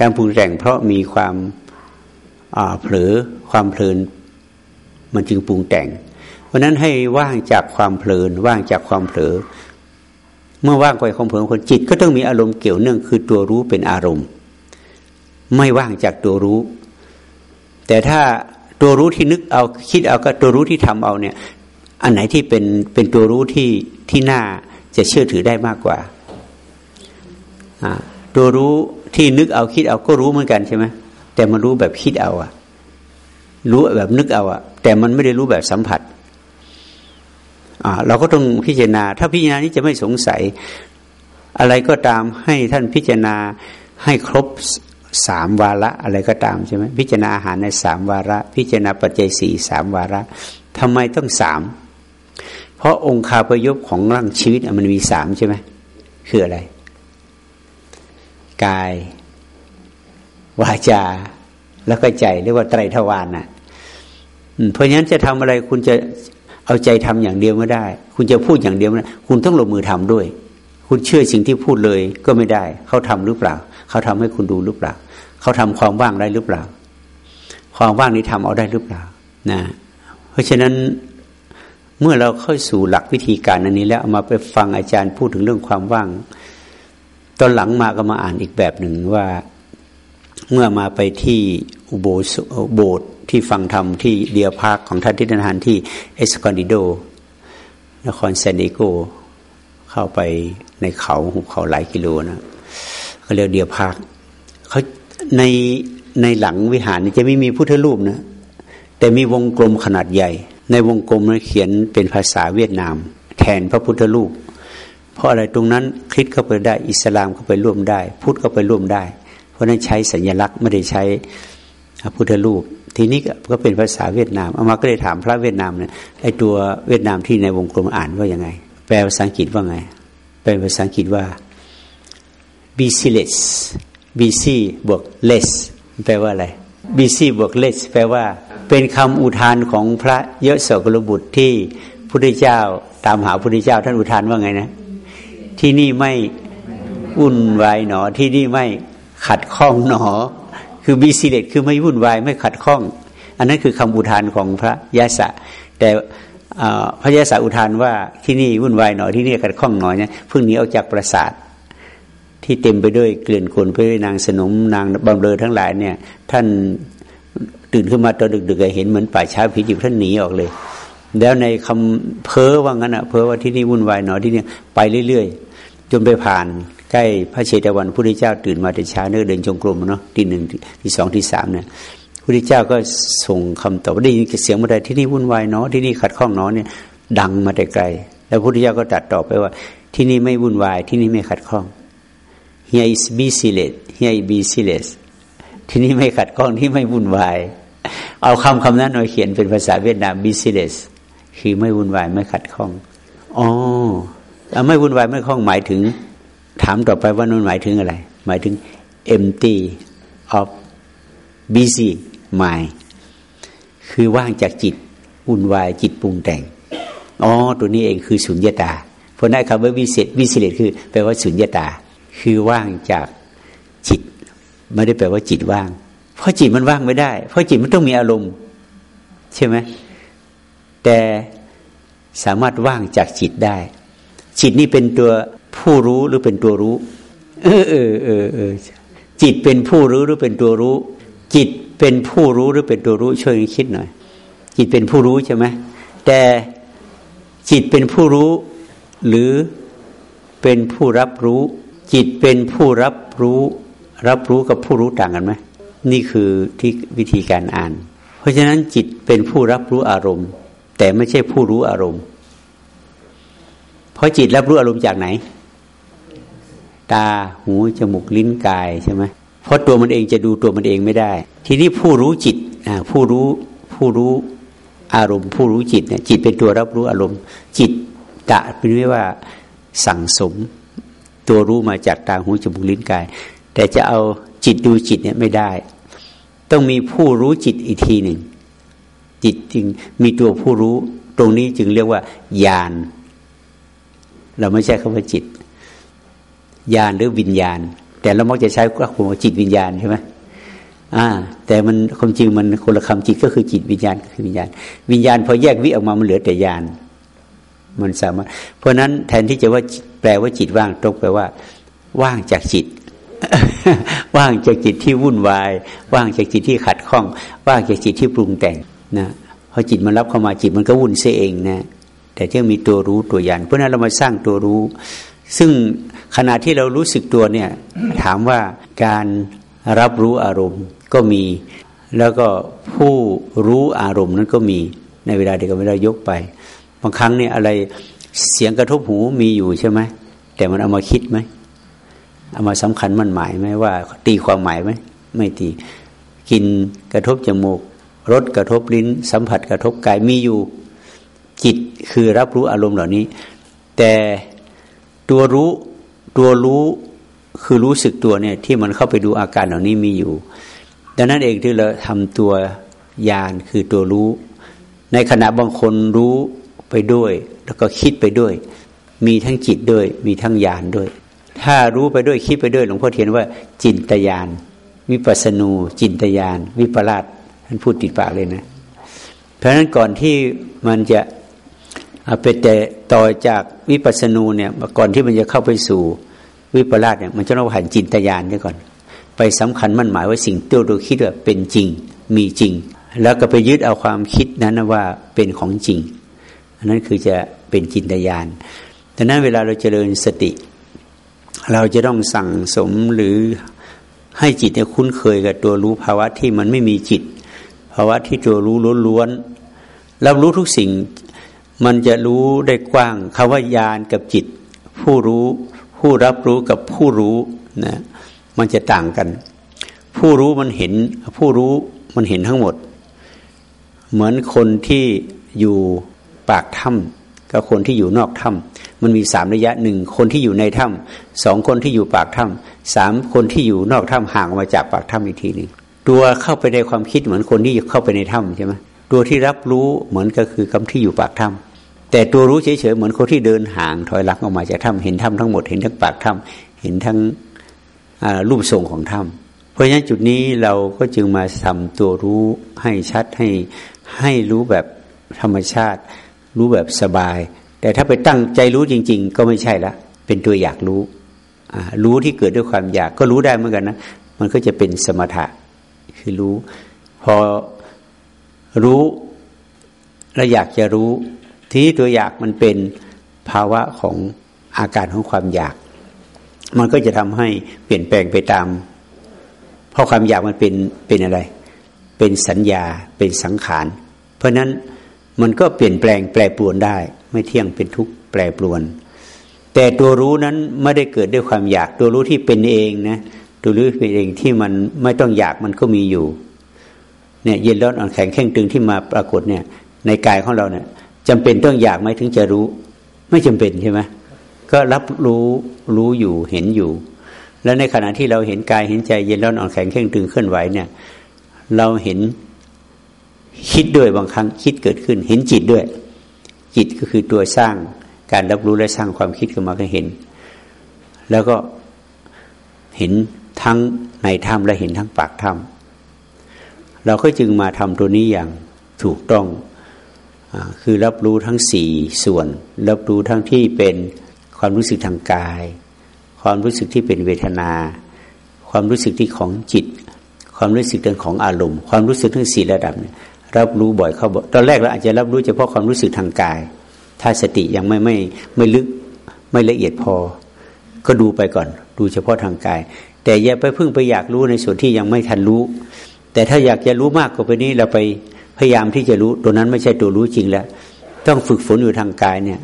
การปรุงแต่งเพราะมีความ เผลอความเพลินมันจึงปรุงแต่ง เพราะนั้นให้ว่างจากความเพลินว่างจากความเผลอ เมื่อว่างไปความเผลอคนจิตก็ต้องมีอารมณ์เกี่ยวเนื่องคือตัวรู้เป็นอารมณ์ ไม่ว่างจากตัวรู้ แต่ถ้าตัวรู้ที่นึกเอาคิดเอากับตัวรู้ที่ทำเอาเนี่ย อันไหนที่เป็นเป็นตัวรู้ที่ที่น่าจะเชื่อถือได้มากกว่าตัวรู้ที่นึกเอาคิดเอาก็รู้เหมือนกันใช่ไหม แต่มันรู้แบบคิดเอาอะรู้แบบนึกเอาอะแต่มันไม่ได้รู้แบบสัมผัสอ่าเราก็ต้องพิจารณา ถ้าพิจารณานี้จะไม่สงสัย อะไรก็ตามให้ท่านพิจารณาให้ครบสามวาระอะไรก็ตามใช่ไหมพิจารณาอาหารในสามวาระ พิจารณาปัจจัยสี่สามวาระทำไมต้องสามเพราะองค์คาพยพของร่างชีวิตมันมีสามใช่ไหมคืออะไร กาย วาจา แล้วก็ใจเรียกว่าไตรทวารน่ะเพราะฉะนั้นจะทำอะไรคุณจะเอาใจทำอย่างเดียวไม่ได้ คุณจะพูดอย่างเดียวไม่ได้คุณต้องลงมือทำด้วย คุณเชื่อสิ่งที่พูดเลยก็ไม่ได้ เขาทำหรือเปล่า เขาทำให้คุณดูหรือเปล่า เขาทำความว่างได้หรือเปล่า ความว่างนี้ทำเอาได้หรือเปล่านะเพราะฉะนั้นเมื่อเราเข้าสู่หลักวิธีการอันนี้แล้วอาตมาไปฟังอาจารย์พูดถึงเรื่องความว่าง ตอนหลังมาก็มาอ่านอีกแบบหนึ่งว่า เมื่อมาไปที่อุโบสโบสถ์ที่ฟังธรรมที่ Deer Park ของท่านทิฏฐานที่ Escondido นคร San Diego เข้าไปในเขาหุบเขาหลายกิโลนะเขาเรียกเดียพาร์คเขาในในหลังวิหารจะไม่มีพุทธรูปนะ แต่มีวงกลมขนาดใหญ่ ในวงกลมเขียนเป็นภาษาเวียดนาม แทนพระพุทธรูป เพราะอะไรตรงนั้นคริสเข้าไปได้ อิสลามเข้าไปร่วมได้ พุทธเข้าไปร่วมได้ เพราะนั้นใช้สัญลักษณ์ไม่ได้ใช้พุทธรูป ทีนี้ก็เป็นภาษาเวียดนามเอามาก็เลยถามพระเวียดนามเนี่ยไอตัวเวียดนามที่ในวงกลมอ่านว่ายังไง แปลภาษาอังกฤษว่าไง แปลภาษาอังกฤษว่า BC less BC บวก less แปลว่าอะไร BC บวก less แปลว่า เป็นคำอุทานของพระเยอะโสกลบุตรที่พุทธเจ้าตามหาพุทธเจ้าท่านอุทานว่าไงนะ ที่นี่ไม่อุ่นวายหนอที่นี่ไม่ ขัดข้องหนอ คือบีซีเลตคือไม่วุ่นวายไม่ขัดข้อง อันนั้นคือคำอุทานของพระยะสะ แต่พระยะสะอุทานว่าที่นี่วุ่นวายหน่อยที่นี่ขัดข้องหน่อยเนี่ยเพิ่งหนีออกจากปราสาทที่เต็มไปด้วยเกลื่อนคนไปด้วยนางสนมนางบำเรอทั้งหลายเนี่ย ท่านตื่นขึ้นมาตอนดึกๆเห็นเหมือนป่าช้าผีดิบท่านหนีออกเลย แล้วในคำเพ้อว่างั้นอะเพ้อว่าที่นี่วุ่นวายหน่อยที่นี่ไปเรื่อยๆ จนไปผ่าน ใกล้พระเชตวันพุทธเจ้าตื่นมาแต่เช้าเนื้อเดินจงกรมเนาะที่หนึ่งที่สองที่สามเนี่ยพุทธเจ้าก็ส่งคำตอบได้ยินเสียงมาได้ที่นี่วุ่นวายเนาะที่นี่ขัดข้องเนาะเนี่ยดังมาแต่ไกล แล้วพุทธเจ้าก็ตัดตอบไปว่า ที่นี่ไม่วุ่นวาย ที่นี่ไม่ขัดข้อง here is be silent here is be s i l e n ที่นี่ไม่ขัดข้องที่ไม่วุ่นวาย เอาคำคำนั้นมาเขียนเป็นภาษาเวียดนาม be s i l e n คือไม่วุ่นวายไม่ขัดข้องอ๋อไม่วุ่นวายไม่ข้องหมายถึง ถามต่อไปว่านั่นหมายถึงอะไร หมายถึง empty of busy mind คือว่างจากจิตวุ่นวายจิตปรุงแต่งอ๋อตัวนี้เองคือสุญญตาเพราะนั้นคำว่าวิเศษวิเศษคือแปลว่าสุญญตา คือว่างจากจิต ไม่ได้แปลว่าจิตว่าง เพราะจิตมันว่างไม่ได้ เพราะจิตมันต้องมีอารมณ์ ใช่ไหมแต่สามารถว่างจากจิตได้ จิตนี่เป็นตัว ผู้รู้หรือเป็นตัวรู้ เออเออเออเออจิตเป็นผู้รู้หรือเป็นตัวรู้ จิตเป็นผู้รู้หรือเป็นตัวรู้ ช่วยคิดหน่อย จิตเป็นผู้รู้ใช่ไหมแต่จิตเป็นผู้รู้ หรือเป็นผู้รับรู้ จิตเป็นผู้รับรู้ รับรู้กับผู้รู้ต่างกันไหมนี่คือที่วิธีการอ่าน เพราะฉะนั้นจิตเป็นผู้รับรู้อารมณ์ แต่ไม่ใช่ผู้รู้อารมณ์ เพราะจิตรับรู้อารมณ์จากไหน ตาหูจมูกลิ้นกายใช่ไหมเพราะตัวมันเองจะดูตัวมันเองไม่ได้ ทีนี้ผู้รู้จิตผู้รู้ผู้รู้อารมณ์ ผู้รู้จิตเนี่ยจิตเป็นตัวรับรู้อารมณ์ จิตตะเป็นไม่ว่าสั่งสม ตัวรู้มาจากตาหูจมูกลิ้นกาย แต่จะเอาจิตดูจิตเนี่ยไม่ได้ ต้องมีผู้รู้จิตอีกทีหนึ่งจิตจึงมีตัวผู้รู้ ตรงนี้จึงเรียกว่าญาณเราไม่ใช่คำว่าจิต ญาณหรือวิญญาณ แต่เรามักจะใช้คำว่าจิตวิญญาณใช่ไหมอ่า แต่มันความจริงมันคนละคำจิตก็คือจิตวิญญาณคือวิญญาณ วิญญาณพอแยกวิออกมามันเหลือแต่ญาณมันสามารถ เพราะนั้นแทนที่จะว่าแปลว่าจิตว่างตรงแปลว่า ว่างจากจิต ว่างจากจิตที่วุ่นวาย ว่างจากจิตที่ขัดข้อง ว่างจากจิตที่ปรุงแต่งนะพอจิตมันรับเข้ามาจิตมันก็วุ่นเสียเองนะแต่ที่มีตัวรู้ตัวยานเพราะนั้นเรามาสร้างตัวรู้ ซึ่งขณะที่เรารู้สึกตัวเนี่ยถามว่าการรับรู้อารมณ์ก็มี แล้วก็ผู้รู้อารมณ์นั้นก็มีในเวลาเดียวกันเวลายกไป บางครั้งเนี่ยอะไรเสียงกระทบหูมีอยู่ใช่ไหมแต่มันเอามาคิดไหมเอามาสำคัญมันหมายไหมว่า ตีความหมายไหมไม่ตีกินกระทบจมูกรสกระทบลิ้น สัมผัสกระทบกายมีอยู่จิตคือรับรู้อารมณ์เหล่านี้ แต่ ตัวรู้ตัวรู้คือรู้สึกตัวเนี่ยที่มันเข้าไปดูอาการเหล่านี้มีอยู่ ดังนั้นเองที่เราทำตัวยานคือตัวรู้ ในขณะบางคนรู้ไปด้วย แล้วก็คิดไปด้วย มีทั้งจิตด้วย มีทั้งญาณด้วย ถ้ารู้ไปด้วยคิดไปด้วยหลวงพ่อเทียนว่า จินตยานวิปัสนู จินตยาน วิปลาสท่านพูดติดปากเลยนะ เพราะฉะนั้นก่อนที่มันจะ เป็นแต่ต่อจากวิปัสนูเนี่ยก่อนที่มันจะเข้าไปสู่วิปลาสเนี่ยมันจะต้องผ่านจินตยานด้วยก่อน ไปสำคัญมั่นหมายว่าสิ่งที่เราคิดว่าเป็นจริงมีจริง แล้วก็ไปยึดเอาความคิดนั้นว่าเป็นของจริงอันนั้นคือจะเป็นจินตญาณดังนั้นเวลาเราเจริญสติ เราจะต้องสั่งสมหรือให้จิตเนี่ยคุ้นเคยกับตัวรู้ภาวะที่มันไม่มีจิต ภาวะที่ตัวรู้ล้วนๆรับรู้ทุกสิ่ง มันจะรู้ได้กว้างคาว่าญาณกับจิต ผู้รู้ ผู้รับรู้กับผู้รู้นะมันจะต่างกัน ผู้รู้มันเห็น ผู้รู้มันเห็นทั้งหมด เหมือนคนที่อยู่ปากถ้ำกับคนที่อยู่นอกถ้ำมันมีสามระยะหนึ่งคนที่อยู่ในถ้ำสองคนที่อยู่ปากถ้ำสามคนที่อยู่นอกถ้ำห่างออกมาจากปากถ้ำอีกทีหนึ่งตัวเข้าไปในความคิดเหมือนคนที่เข้าไปในถ้ำใช่ไหม ตัวที่รับรู้เหมือนก็คือคำที่อยู่ปากถ้ำแต่ตัวรู้เฉยๆเหมือนคนที่เดินห่างถอยหลังออกมาจากถ้ำเห็นถ้ำทั้งหมดเห็นทั้งปากถ้ำเห็นทั้งรูปทรงของถ้ำเพราะฉะนั้นจุดนี้เราก็จึงมาทำตัวรู้ให้ชัดให้ให้รู้แบบธรรมชาติ รู้แบบสบาย แต่ถ้าไปตั้งใจรู้จริง ๆ ก็ไม่ใช่ละ เป็นตัวอยากรู้รู้ที่เกิดด้วยความอยากก็รู้ได้เหมือนกันนะมันก็จะเป็นสมถะคือรู้ พอ รู้และอยากจะรู้ ที่ตัวอยากมันเป็นภาวะของอาการของความอยาก มันก็จะทำให้เปลี่ยนแปลงไปตาม เพราะความอยากมันเป็นเป็นอะไร เป็นสัญญาเป็นสังขาร เพราะนั้นมันก็เปลี่ยนแปลงแปรปรวนได้ ไม่เที่ยงเป็นทุกข์แปรปรวน แต่ตัวรู้นั้นไม่ได้เกิดด้วยความอยาก ตัวรู้ที่เป็นเองนะตัวรู้เป็นเองที่มันไม่ต้องอยากมันก็มีอยู่ เนี่ยเย็นร้อนอ่อนแข็งแข็งตึงที่มาปรากฏเนี่ย ในกายของเราเนี่ยจำเป็นต้องอยากไหมถึงจะรู้ ไม่จำเป็นใช่ไหมก็รับรู้รู้อยู่เห็นอยู่ แล้วในขณะที่เราเห็นกายเห็นใจเย็นร้อนอ่อนแข็งแข็งตึงเคลื่อนไหวเนี่ย เราเห็นคิดด้วยบางครั้งคิดเกิดขึ้น เห็นจิตด้วย จิตก็คือตัวสร้างการรับรู้และสร้างความคิดขึ้นมาก็เห็น แล้วก็เห็นทั้งในถ้ำและเห็นทั้งปากถ้ำ เราก็จึงมาทำตัวนี้อย่างถูกต้องอคือรับรู้ทั้งสี่ส่วน รับรู้ทั้งที่เป็นความรู้สึกทางกาย ความรู้สึกที่เป็นเวทนา ความรู้สึกที่ของจิต ความรู้สึกเรื่องของอารมณ์ ความรู้สึกทั้งสี่ระดับเนี่ยรับรู้บ่อยเข้าบ่อยตอนแรกเราอาจจะรับรู้เฉพาะความรู้สึกทางกาย ถ้าสติยังไม่ไม่ไม่ลึกไม่ละเอียดพอ ก็ดูไปก่อน ดูเฉพาะทางกาย แต่อย่าไปพึ่งไปอยากรู้ในส่วนที่ยังไม่ทันรู้ แต่ถ้าอยากจะรู้มากกว่าไปนี้เราไปพยายามที่จะรู้ตัวนั้นไม่ใช่ตัวรู้จริงแล้ว ต้องฝึกฝนอยู่ทางกายเนี่ย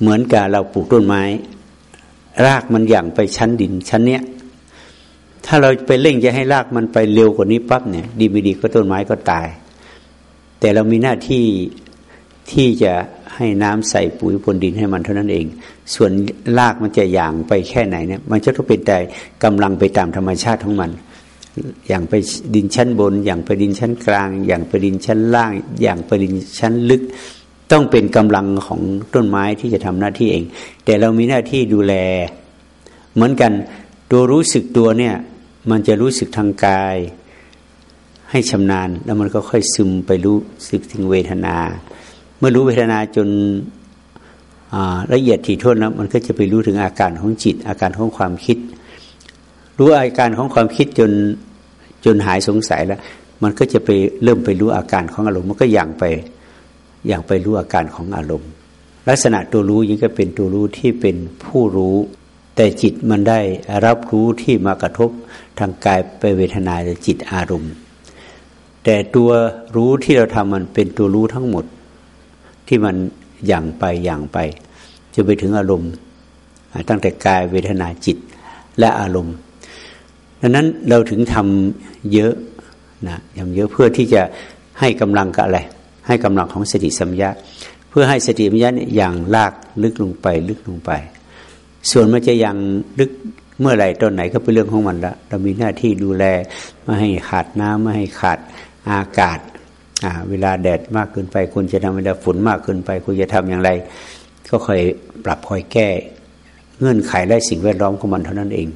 เหมือนกับเราปลูกต้นไม้ รากมันอย่างไปชั้นดินชั้นเนี้ยถ้าเราไปเร่งจะให้รากมันไปเร็วกว่านี้ปั๊บเนี่ย ดีไม่ดีก็ต้นไม้ก็ตาย แต่เรามีหน้าที่ที่จะให้น้ำใส่ปุ๋ยพรวนดินให้มันเท่านั้นเอง ส่วนรากมันจะอย่างไปแค่ไหนเนี่ย มันจะต้องเป็นแต่กำลังไปตามธรรมชาติของมัน อย่างไปดินชั้นบน อย่างไปดินชั้นกลาง อย่างไปดินชั้นล่าง อย่างไปดินชั้นลึก ต้องเป็นกำลังของต้นไม้ที่จะทำหน้าที่เอง แต่เรามีหน้าที่ดูแล เหมือนกันตัวรู้สึกตัวเนี่ย มันจะรู้สึกทางกาย ให้ชำนาญ แล้วมันก็ค่อยซึมไปรู้สึกถึงเวทนา เมื่อรู้เวทนาจนละเอียดถี่ถ้วนแล้วมันก็จะไปรู้ถึงอาการของจิต อาการของความคิด รู้อาการของความคิดจนจนหายสงสัยแล้ว มันก็จะไปเริ่มไปรู้อาการของอารมณ์ มันก็อย่างไปอย่างไปรู้อาการของอารมณ์ ลักษณะตัวรู้ยิ่งก็เป็นตัวรู้ที่เป็นผู้รู้ แต่จิตมันได้รับรู้ที่มากระทบทางกายไปเวทนาจิตอารมณ์ แต่ตัวรู้ที่เราทำมันเป็นตัวรู้ทั้งหมด ที่มันอย่างไปอย่างไปจะไปถึงอารมณ์ตั้งแต่กายเวทนาจิตและอารมณ์ ดังนั้นเราถึงทำเยอะนะทำเยอะเพื่อที่จะให้กำลังกับอะไร ให้กำลังของสติสัมยาเพื่อให้สติสัมยาเนี่ยอย่างลากลึกลงไปลึกลงไป ส่วนมันจะยังลึกเมื่อไหร่ตอนไหนก็เป็นเรื่องของมันละเรามีหน้าที่ดูแลไม่ให้ขาดน้ำไม่ให้ขาดอากาศเวลาแดดมากเกินไปคุณจะทำเวลาฝนมากเกินไปคุณจะทำอย่างไร ก็คอยปรับคอยแก้ เงื่อนไขและสิ่งแวดล้อมของมันเท่านั้นเอง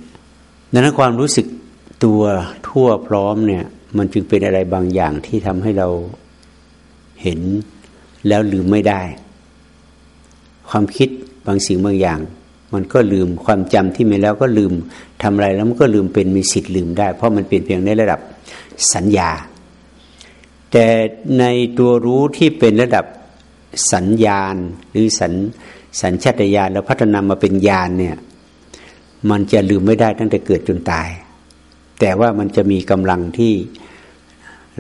ดังนั้นความรู้สึกตัวทั่วพร้อมเนี่ย มันจึงเป็นอะไรบางอย่างที่ทำให้เราเห็นแล้วลืมไม่ได้ ความคิดบางสิ่งบางอย่าง มันก็ลืมความจำที่มีแล้วก็ลืมทำอะไรแล้วมันก็ลืมเป็นมีสิทธิ์ลืมได้ เพราะมันเป็นเพียงในระดับสัญญา แต่ในตัวรู้ที่เป็นระดับสัญญาณ หรือสัญสัญชาตญาณแล้วพัฒนามาเป็นญาณเนี่ย มันจะลืมไม่ได้ตั้งแต่เกิดจนตาย แต่ว่ามันจะมีกำลังที่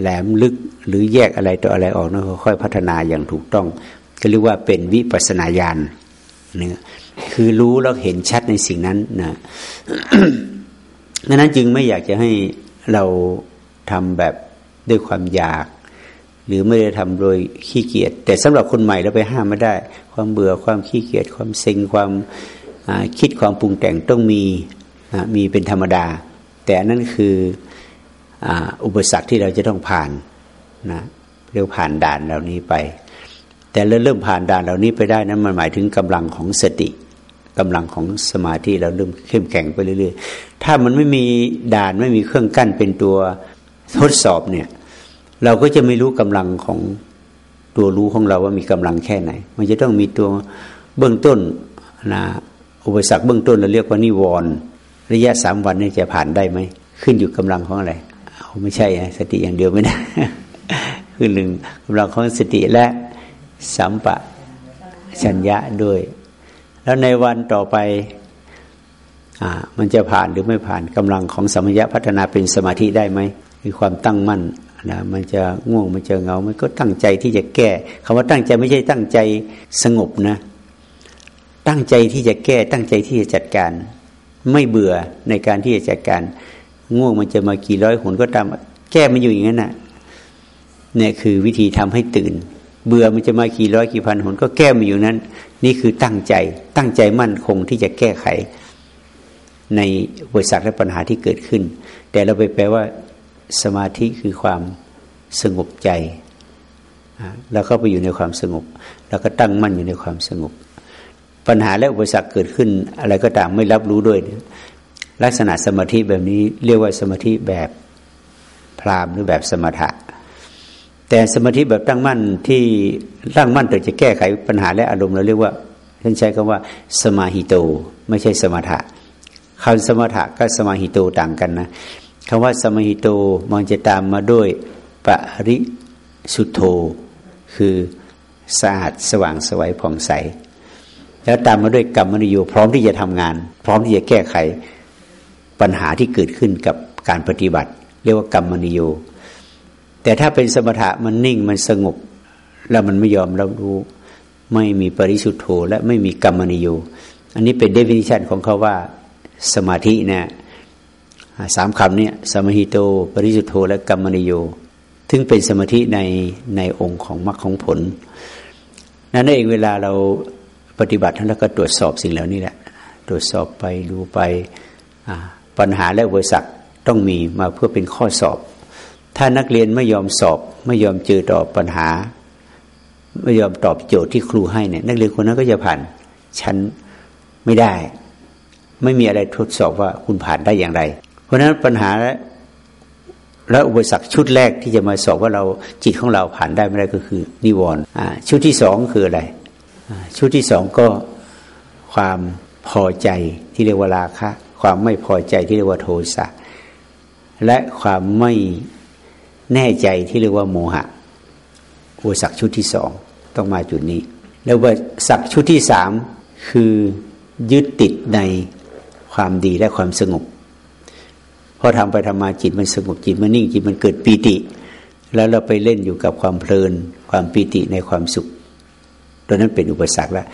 แหลมลึกหรือแยกอะไรต่ออะไรออกนั่นค่อยพัฒนาอย่างถูกต้องก็เรียกว่าเป็นวิปัสนาญาณเนี่ยคือรู้แล้วเห็นชัดในสิ่งนั้นนะดังนั้นจึงไม่อยากจะให้เราทำแบบด้วยความอยาก หรือไม่ได้ทำโดยขี้เกียจแต่สำหรับคนใหม่เราไปห้ามไม่ได้ ความเบื่อความขี้เกียจความเซ็งความ คิดความปรุงแต่งต้องมีมีเป็นธรรมดา แต่นั่นคืออุปสรรคที่เราจะต้องผ่านนะเรียกผ่านด่านเหล่านี้ไป แต่เริ่มผ่านด่านเหล่านี้ไปได้นั้นมันหมายถึงกำลังของสติกำลังของสมาธิเราเริ่มเข้มแข็งไปเรื่อยๆ ถ้ามันไม่มีด่านไม่มีเครื่องกั้นเป็นตัวทดสอบเนี่ยเราก็จะไม่รู้กำลังของตัวรู้ของเราว่ามีกำลังแค่ไหน มันจะต้องมีตัวเบื้องต้นนะ อุปสรรคเบื้องต้นเราเรียกว่านิวรณ์ระยะสามวันนี่จะผ่านได้ไหม ขึ้นอยู่กำลังของอะไรเอาไม่ใช่สติอย่างเดียวไม่ได้คือหนึ่งกำลังของสติและสัมปะชัญญะด้วย แล้วในวันต่อไปอมันจะผ่านหรือไม่ผ่านกำลังของสมัญะพัฒนาเป็นสมาธิได้ไหมมีความตั้งมั่นนะมันจะง่วงมันจะเงา มันก็ตั้งใจที่จะแก้คำว่าตั้งใจไม่ใช่ตั้งใจสงบนะ ตั้งใจที่จะแก้ตั้งใจที่จะจัดการ ไม่เบื่อในการที่จะจัดการ ง่วงมันจะมากี่ร้อยหนก็ตาม แก้มันอยู่อย่างนั้นนะ่ะเนี่ยคือวิธีทำให้ตื่น เบื่อมันจะมากี่ร้อยกี่พันหนก็แก้มาอยู่นั้น นี่คือตั้งใจ ตั้งใจมั่นคงที่จะแก้ไข ในบริษัทและปัญหาที่เกิดขึ้น แต่เราไปแปลว่า สมาธิคือความสงบใจ แล้วก็ไปอยู่ในความสงบ แล้วก็ตั้งมั่นอยู่ในความสงบ ปัญหาและอุปสรรคเกิดขึ้น อะไรก็ตามไม่รับรู้ด้วย ลักษณะสมาธิแบบนี้เรียกว่าสมาธิแบบพรามหรือแบบสมถะ แต่สมาธิแบบตั้งมั่นที่ตั้งมั่นแต่จะแก้ไขปัญหาและอารมณ์เราเรียกว่าท่านใช้คำว่า สมาหิโต ไม่ใช่สมถะคำสมถะกับสมาหิโตต่างกันนะคำว่าสมหิโตมันจะตามมาด้วยปริสุทโธคือสะอาดสว่างสวัยผ่องใส แล้วตามมาด้วยกรรมนิโยพร้อมที่จะทำงาน พร้อมที่จะแก้ไขปัญหาที่เกิดขึ้นกับการปฏิบัติ เรียกว่ากรรมนิโยแต่ถ้าเป็นสมถะมันนิ่งมันสงบ แล้วมันไม่ยอมรับรู้ ไม่มีปริสุทธโธและไม่มีกรรมนิโยอันนี้เป็น definition ของเขาว่าสมาธินะสามคำนี้สมาหิโต ปริสุทธโธและกรรมนิโยถึงเป็นสมาธิในในองค์ของมรรคของผล นั้นเองเวลาเรา ปฏิบัติแล้วก็ตรวจสอบสิ่งเหล่านี้แหละ ตรวจสอบไปดูไปปัญหาและอุปสรรคต้องมีมาเพื่อเป็นข้อสอบ ถ้านักเรียนไม่ยอมสอบ ไม่ยอมเจอตอบปัญหา ไม่ยอมตอบโจทย์ที่ครูให้เนี่ย นักเรียนคนนั้นก็จะผ่านชั้นไม่ได้ ไม่มีอะไรทดสอบว่าคุณผ่านได้อย่างไร เพราะฉะนั้นปัญหาและอุปสรรคชุดแรกที่จะมาสอบว่าเราจิตของเราผ่านได้ไม่ได้ก็คือ นิวรณ์ชุดที่สองคืออะไร ชุดที่สองก็ความพอใจที่เรียกว่าราคะ ความไม่พอใจที่เรียกว่าโทสะและความไม่แน่ใจที่เรียกว่าโมหะอุสรรคชุดที่สองต้องมาจุดนี้ แล้วว่าสักชุดที่สามคือยึดติดในความดีและความสงบพอทำไปทำมาจิตมันสงบจิตมันนิ่งจิตมันเกิดปีติ แล้วเราไปเล่นอยู่กับความเพลิน ความปีติในความสุข ตัวนั้นเป็นอุปสรรคแล้ว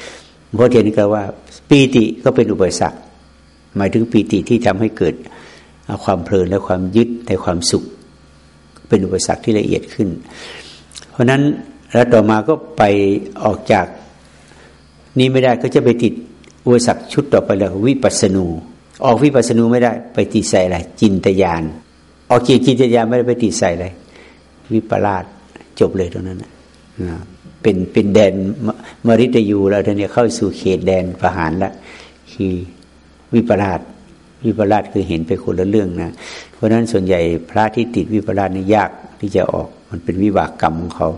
เพราะเทียนก็ว่าปีติก็เป็นอุปสรรค หมายถึงปีติที่ทำให้เกิดความเพลินและความยึดในความสุข เป็นอุปสรรคที่ละเอียดขึ้น เพราะนั้นแล้วต่อมาก็ไปออกจากนี้ไม่ได้ก็จะไปติดอุปสรรคชุดต่อไปแล้ววิปัสนู ออกวิปัสสนูไม่ได้ไปติดใส่อะไรจินตยานออกจิตจินตยานไม่ได้ไปติดใส่อะไรวิปลาสจบเลยตรงนั้นนะ เป็นเป็นแดนมริตยูแล้วท่านนี้เข้าสู่เขตแดนประหารแล้วคือวิปลาสวิปลาสคือเห็นไปคนละเรื่องนะ เพราะฉะนั้นส่วนใหญ่พระที่ติดวิปลาสนี่ยากที่จะออกมันเป็นวิบากกรรมของเขา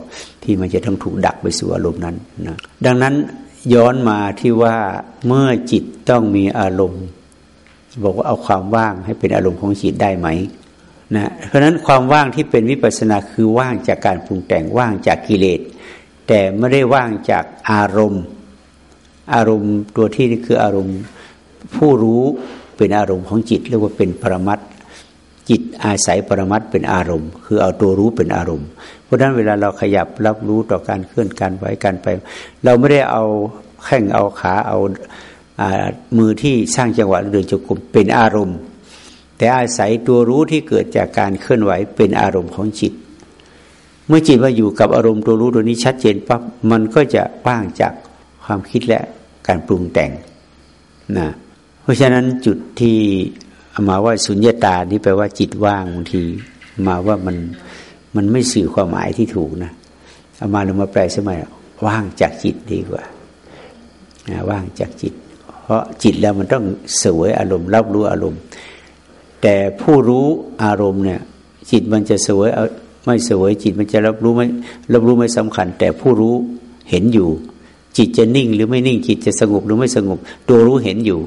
ที่มันจะต้องถูกดักไปสู่อารมณ์นั้นนะดังนั้นย้อนมาที่ว่าเมื่อจิตต้องมีอารมณ์ บอกว่าเอาความว่างให้เป็นอารมณ์ของจิตได้ไหมนะเพราะฉะนั้นความว่างที่เป็นวิปัสนาคือว่างจากการปรุงแต่งว่างจากกิเลส แต่ไม่ได้ว่างจากอารมณ์ อารมณ์ตัวที่นี่คืออารมณ์ ผู้รู้เป็นอารมณ์ของจิตเรียกว่าเป็นปรมัตจิตอาศัยปรมัตเป็นอารมณ์ คือเอาตัวรู้เป็นอารมณ์ เพราะฉะนั้นเวลาเราขยับรับรู้ต่อการเคลื่อนการไหวการไป เราไม่ได้เอาแข้งเอาขาเอามือที่สร้างจังหวะเดินจงกรมเป็นอารมณ์ แต่อาศัยตัวรู้ที่เกิดจากการเคลื่อนไหวเป็นอารมณ์ของจิต เมื่อจิตว่าอยู่กับอารมณ์ตัวรู้ตัวนี้ชัดเจนปั๊บมันก็จะว่างจากความคิดและการปรุงแต่งนะเพราะฉะนั้นจุดที่มาว่าสุญญตานี่แปลว่าจิตว่างบางทีมาว่ามันมันไม่สื่อความหมายที่ถูกนะเอามาลงมาแปลสมัยว่างจากจิตดีกว่าว่างจากจิต เพราะจิตแล้วมันต้องสวยอารมณ์ รับรู้อารมณ์ แต่ผู้รู้อารมณ์เนี่ย จิตมันจะสวย ไม่สวยจิตมันจะรับรู้ไม่รับรู้ไม่สำคัญ แต่ผู้รู้เห็นอยู่ จิตจะนิ่งหรือไม่นิ่ง จิตจะสงบหรือไม่สงบ ตัวรู้เห็นอยู่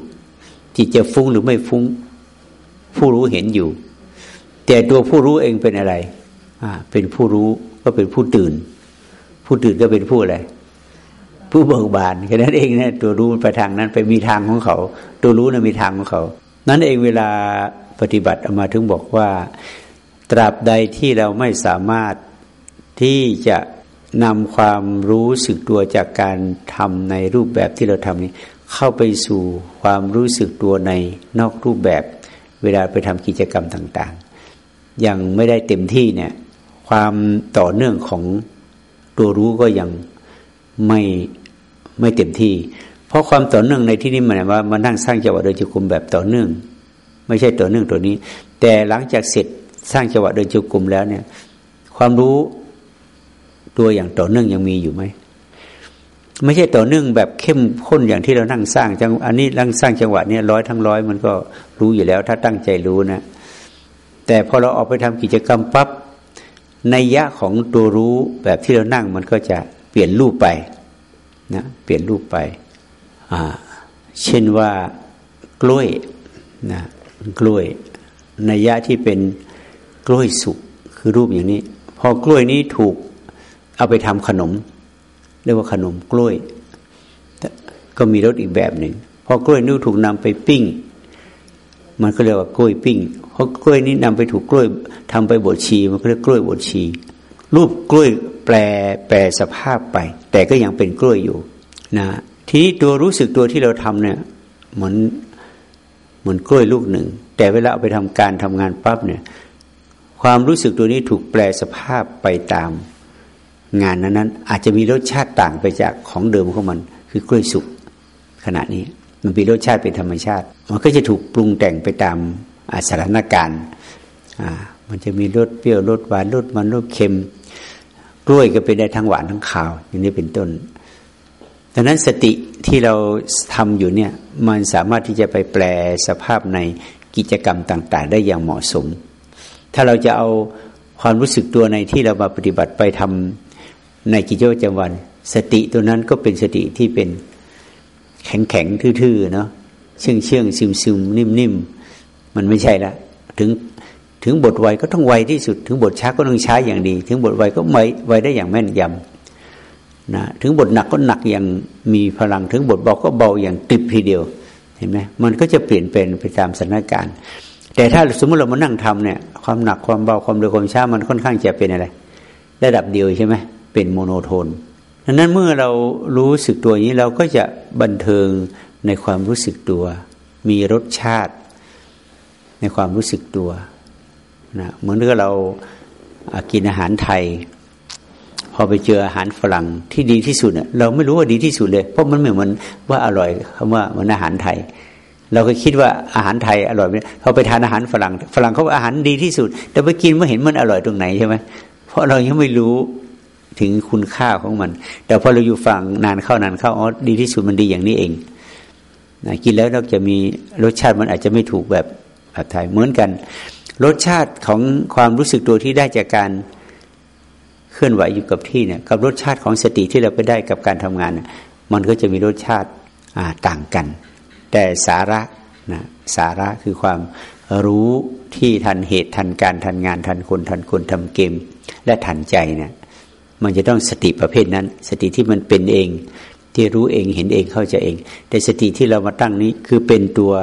จิตจะฟุ้งหรือไม่ฟุ้ง ผู้รู้เห็นอยู่ แต่ตัวผู้รู้เองเป็นอะไรอ่าเป็นผู้รู้ก็เป็นผู้ตื่น ผู้ตื่นก็เป็นผู้อะไรผู้เบิกบานแค่นั้นเองนะตัวรู้ไปทางนั้นไปมีทางของเขา ตัวรู้นะมีทางของเขา นั้นเองเวลาปฏิบัติออกมาถึงบอกว่า ตราบใดที่เราไม่สามารถที่จะนำความรู้สึกตัวจากการทำในรูปแบบที่เราทำนี้ เข้าไปสู่ความรู้สึกตัวในนอกรูปแบบ เวลาไปทำกิจกรรมต่างๆ ยังไม่ได้เต็มที่เนี่ยความต่อเนื่องของตัวรู้ก็ยังไม่ไม่เต็มที่ เพราะความต่อเนื่องในที่นี้หมายว่ามานั่งสร้างจังหวะเดินจุกุมแบบต่อเนื่อง ไม่ใช่ต่อเนื่องตัวนี้ แต่หลังจากเสร็จ สร้างจังหวะเดินจุกุมแล้วเนี่ย ความรู้ตัวอย่างต่อเนื่องยังมีอยู่ไหมไม่ใช่ต่อเนื่องแบบเข้มข้นอย่างที่เรานั่งสร้างจังอันนี้นั่งสร้างจังหวะเนี่ยร้อยทั้งร้อยมันก็รู้อยู่แล้ว ถ้าตั้งใจรู้นะ แต่พอเราออกไปทำกิจกรรมปับ๊บในยะของตัวรู้แบบที่เรานั่งมันก็จะเปลี่ยนรูปไปนะเปลี่ยนรูปไปอ่าเช่นว่ากล้วยนะกล้วยในยะที่เป็น กล้วยสุกคือรูปอย่างนี้ พอกล้วยนี้ถูกเอาไปทำขนม เรียกว่าขนมกล้วย ก็มีรสอีกแบบหนึ่งพอกล้วยนู้ถูกนำไปปิ้ง มันก็เรียกว่ากล้วยปิ้งพราะกล้วยนี้นำไปถูกกล้วยทำไปบดชี มันก็เรียกกล้วยบดชี รูปกล้วยแปลแปลสภาพไป แต่ก็ยังเป็นกล้วยอยู่นะทีนี้ตัวรู้สึกตัวที่เราทำเนี่ยเหมือนเหมือนกล้วยลูกหนึ่ง แต่เวลาเอาไปทำการทำงานปั๊บเนี่ย ความรู้สึกตัวนี้ถูกแปลสภาพไปตามงานนั้นๆอาจจะมีรสชาติต่างไปจากของเดิมของมัน คือกล้วยสุกขณะนี้ มันมีรสชาติเป็นธรรมชาติ มันก็จะถูกปรุงแต่งไปตามสถานการณ์อ่ามันจะมีรสเปรี้ยวรสหวานรสมันรสเค็ม กล้วยก็เป็นได้ทั้งหวานทั้งขาว อย่างนี้เป็นต้นดังนั้นสติที่เราทำอยู่เนี่ยมันสามารถที่จะไปแปลสภาพในกิจกรรมต่าง ๆ ได้อย่างเหมาะสม ถ้าเราจะเอาความรู้สึกตัวในที่เรามาปฏิบัติไปทำในกิจวัตรประจำวัน สติตัวนั้นก็เป็นสติที่เป็นแข็งแข็งทื่อๆเนาะเชื่องเชื่องซึมซึมนิ่มนิ่มมันไม่ใช่ละถึงถึงบทไวก็ต้องไวที่สุด ถึงบทช้าก็ต้องช้าอย่างดี ถึงบทไวก็ไวไวได้อย่างแม่นยำนะถึงบทหนักก็หนักอย่างมีพลัง ถึงบทเบาก็เบาอย่างติดทีเดียวเห็นไหมมันก็จะเปลี่ยนเป็นไปตามสถานการณ์ แต่ถ้าสมมติเรามานั่งทำเนี่ย ความหนักความเบาความเร็วความช้ามันค่อนข้างจะเป็นอะไรระดับเดียวใช่ไหมเป็นโมโนโทนดังนั้นเมื่อเรารู้สึกตัวนี้เราก็จะบันเทิงในความรู้สึกตัว มีรสชาติ ในความรู้สึกตัวนะเหมือนกับเรากินอาหารไทย พอไปเจออาหารฝรั่งที่ดีที่สุดเนี่ยเราไม่รู้ว่าดีที่สุดเลย เพราะมันไม่เหมือนว่าอร่อยคำว่ามันอาหารไทย เราก็คิดว่าอาหารไทยอร่อยพอไปทานอาหารฝรั่งฝรั่งเขาอาหารดีที่สุด แต่ไปกินไม่เห็นมันอร่อยตรงไหนใช่ไหมเพราะเรายังไม่รู้ถึงคุณค่าของมัน แต่พอเราอยู่ฝั่งนานเข้านานเข้าอ๋อดีที่สุดมันดีอย่างนี้เองนะกินแล้วนอกจะมีรสชาติมันอาจจะไม่ถูกแบบแบบไทยเหมือนกัน รสชาติของความรู้สึกตัวที่ได้จากการเคลื่อนไหวอยู่กับที่เนี่ยกับรสชาติของสติที่เราไปได้กับการทำงาน มันก็จะมีรสชาติต่างกัน แต่สาระนะสาระคือความรู้ที่ทันเหตุทันการทันงานทันคนทันคนทำเกม และทันใจเนี่ยมันจะต้องสติประเภทนั้น สติที่มันเป็นเอง ที่รู้เองเห็นเองเข้าใจเอง แต่สติที่เรามาตั้งนี้คือเป็นตัว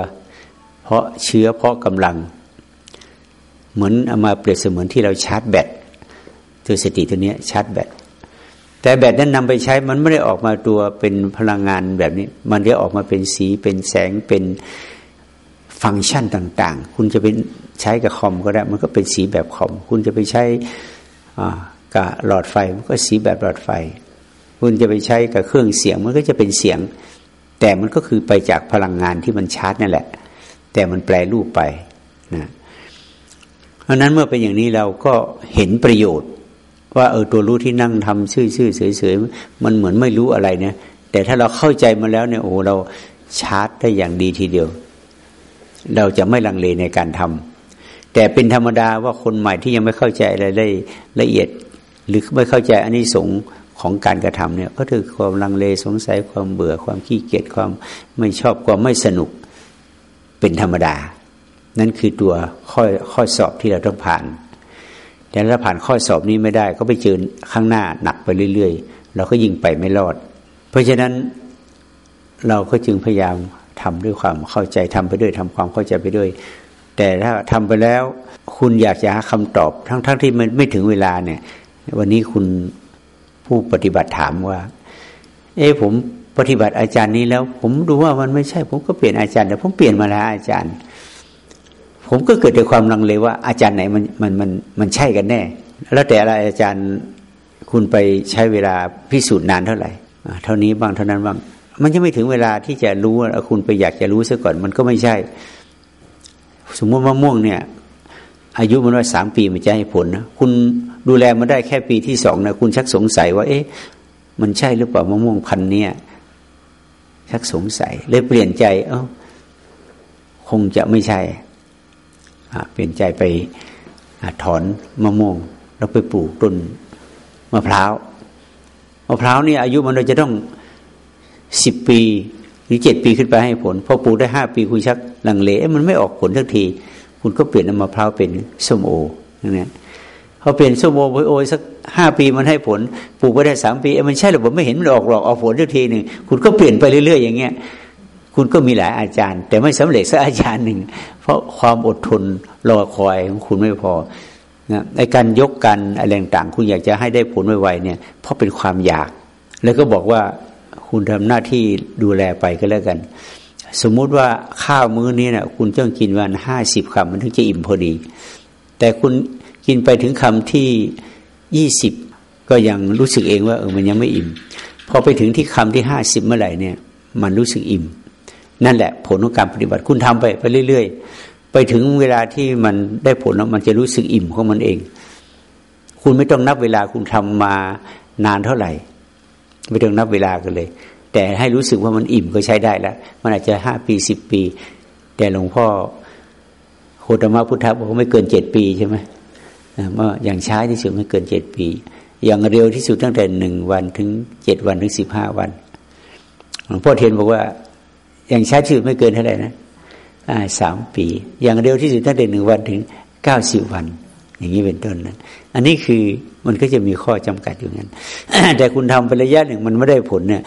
เพราะเชื้อเพราะกำลัง เหมือนเอามาเปรียบเสมือนที่เราชาร์จแบตตัวสติตัวนี้ชาร์จแบต แต่แบตนั้นนำไปใช้มันไม่ได้ออกมาตัวเป็นพลังงานแบบนี้ มันจะออกมาเป็นสีเป็นแสงเป็นฟังก์ชันต่าง ๆ คุณจะเป็นใช้กับคอมก็ได้ มันก็เป็นสีแบบคอม คุณจะไปใช้กับหลอดไฟมันก็สีแบบหลอดไฟ คุณจะไปใช้กับเครื่องเสียงมันก็จะเป็นเสียง แต่มันก็คือไปจากพลังงานที่มันชาร์จนั่นแหละ แต่มันแปลรูปไปนะเพราะนั้นเมื่อเป็นอย่างนี้เราก็เห็นประโยชน์ ว่าเออตัวรู้ที่นั่งทำชื่อชื่อเฉยๆมันเหมือนไม่รู้อะไรเนี่ย แต่ถ้าเราเข้าใจมาแล้วเนี่ยโอ้เราชาร์จได้อย่างดีทีเดียว เราจะไม่ลังเลในการทำแต่เป็นธรรมดาว่าคนใหม่ที่ยังไม่เข้าใจอะไรได้ละเอียด หรือไม่เข้าใจอันนี้สงของการกระทำเนี่ย ก็คือความลังเลสงสัยความเบื่อความขี้เกียจความไม่ชอบความไม่สนุกเป็นธรรมดา นั่นคือตัวข้อข้อสอบที่เราต้องผ่าน แต่ถ้าผ่านข้อสอบนี้ไม่ได้ ก็ไปเจอข้างหน้าหนักไปเรื่อยๆ เราก็ยิ่งไปไม่รอด เพราะฉะนั้นเราก็จึงพยายามทำด้วยความเข้าใจทำไปด้วยทำความเข้าใจไปด้วย แต่ถ้าทำไปแล้ว คุณอยากจะหาคำตอบ ทั้งๆทที่มันไม่ถึงเวลาเนี่ย วันนี้คุณผู้ปฏิบัติถามว่า เอ้ผมปฏิบัติอาจารย์นี้แล้ว ผมดูว่ามันไม่ใช่ ผมก็เปลี่ยนอาจารย์แต่ผมเปลี่ยนมาแล้วอาจารย์ ผมก็เกิดจากความลังเลว่าอาจารย์ไหนมันมันมันมันใช่กันแน่ แล้วแต่อะไรอาจารย์คุณไปใช้เวลาพิสูจน์นานเท่าไหร่เท่านี้บ้างเท่านั้นบ้างมันยังไม่ถึงเวลาที่จะรู้คุณไปอยากจะรู้ซะก่อนมันก็ไม่ใช่ สมมติมะม่วงเนี่ย อายุมันว่าสามปีมันจะให้ผลนะคุณดูแลมันได้แค่ปีที่สองนะคุณชักสงสัยว่า เอ๊ะ มันใช่หรือเปล่ามะม่วงพันเนี้ยชักสงสัยเลยเปลี่ยนใจ เอ้าคงจะไม่ใช่ เปลี่ยนใจไปถอนมะม่วง แล้วไปปลูกต้นมะพร้าวมะพร้าวนี่อายุมันเราจะต้องสิบปีหรือเจ็ดปีขึ้นไปให้ผลพอปลูกได้ห้าปีคุณชักลังเลมันไม่ออกผลทักที คุณก็เปลี่ยนมะพร้าวเป็นส้มโออย่างนี้พอเปลี่ยนส้มโอไปโอสักห้าปีมันให้ผลปลูกไปได้สามปีมันใช่หรือผมไม่เห็นมันออกหรอกออกผลทักทีหนึ่งคุณก็เปลี่ยนไปเรื่อยๆอย่างเงี้ย คุณก็มีหลายอาจารย์ แต่ไม่สำเร็จสักอาจารย์หนึ่ง เพราะความอดทนรอคอยของคุณไม่พอนะในการยกกันอะไรต่างๆคุณอยากจะให้ได้ผลไวๆเนี่ย เพราะเป็นความอยาก แล้วก็บอกว่าคุณทำหน้าที่ดูแลไปก็แล้วกัน สมมุติว่าข้าวมื้อนี้นะ่ะคุณต้องกินวันห้าสิบคำมันถึงจะอิ่มพอดี แต่คุณกินไปถึงคำที่ยี่สิบก็ยังรู้สึกเองว่าเออมันยังไม่อิ่ม พอไปถึงที่คำที่ห้าสิบเมื่อไหร่เนี่ย มันรู้สึกอิ่ม นั่นแหละผลของการปฏิบัติคุณทำไปไปเรื่อย ๆ ไปถึงเวลาที่มันได้ผลแล้วมันจะรู้สึกอิ่มของมันเอง คุณไม่ต้องนับเวลาคุณทำมานานเท่าไหร่ ไม่ต้องนับเวลากันเลย แต่ให้รู้สึกว่ามันอิ่มก็ใช้ได้แล้วมันอาจจะห้าปีสิบปี แต่หลวงพ่อโคตมะพุทธะบอกไม่เกินเจ็ดปีใช่ไหมเมื่ออย่างช้าที่สุดไม่เกินเจ็ดปี อย่างเร็วที่สุดตั้งแต่หนึ่งวันถึงเจ็ดวันถึงสิบห้าวันหลวงพ่อเทียนบอกว่า อย่างช้าที่สุดไม่เกินเท่าไหร่นะสามปี อย่างเร็วที่สุดตั้งแต่หนึ่งวันถึงเก้าสิบวัน อย่างนี้เป็นต้นนะอันนี้คือมันก็จะมีข้อจำกัดอยู่งั้น แต่คุณทำไประยะหนึ่งมันไม่ได้ผลเนี่ย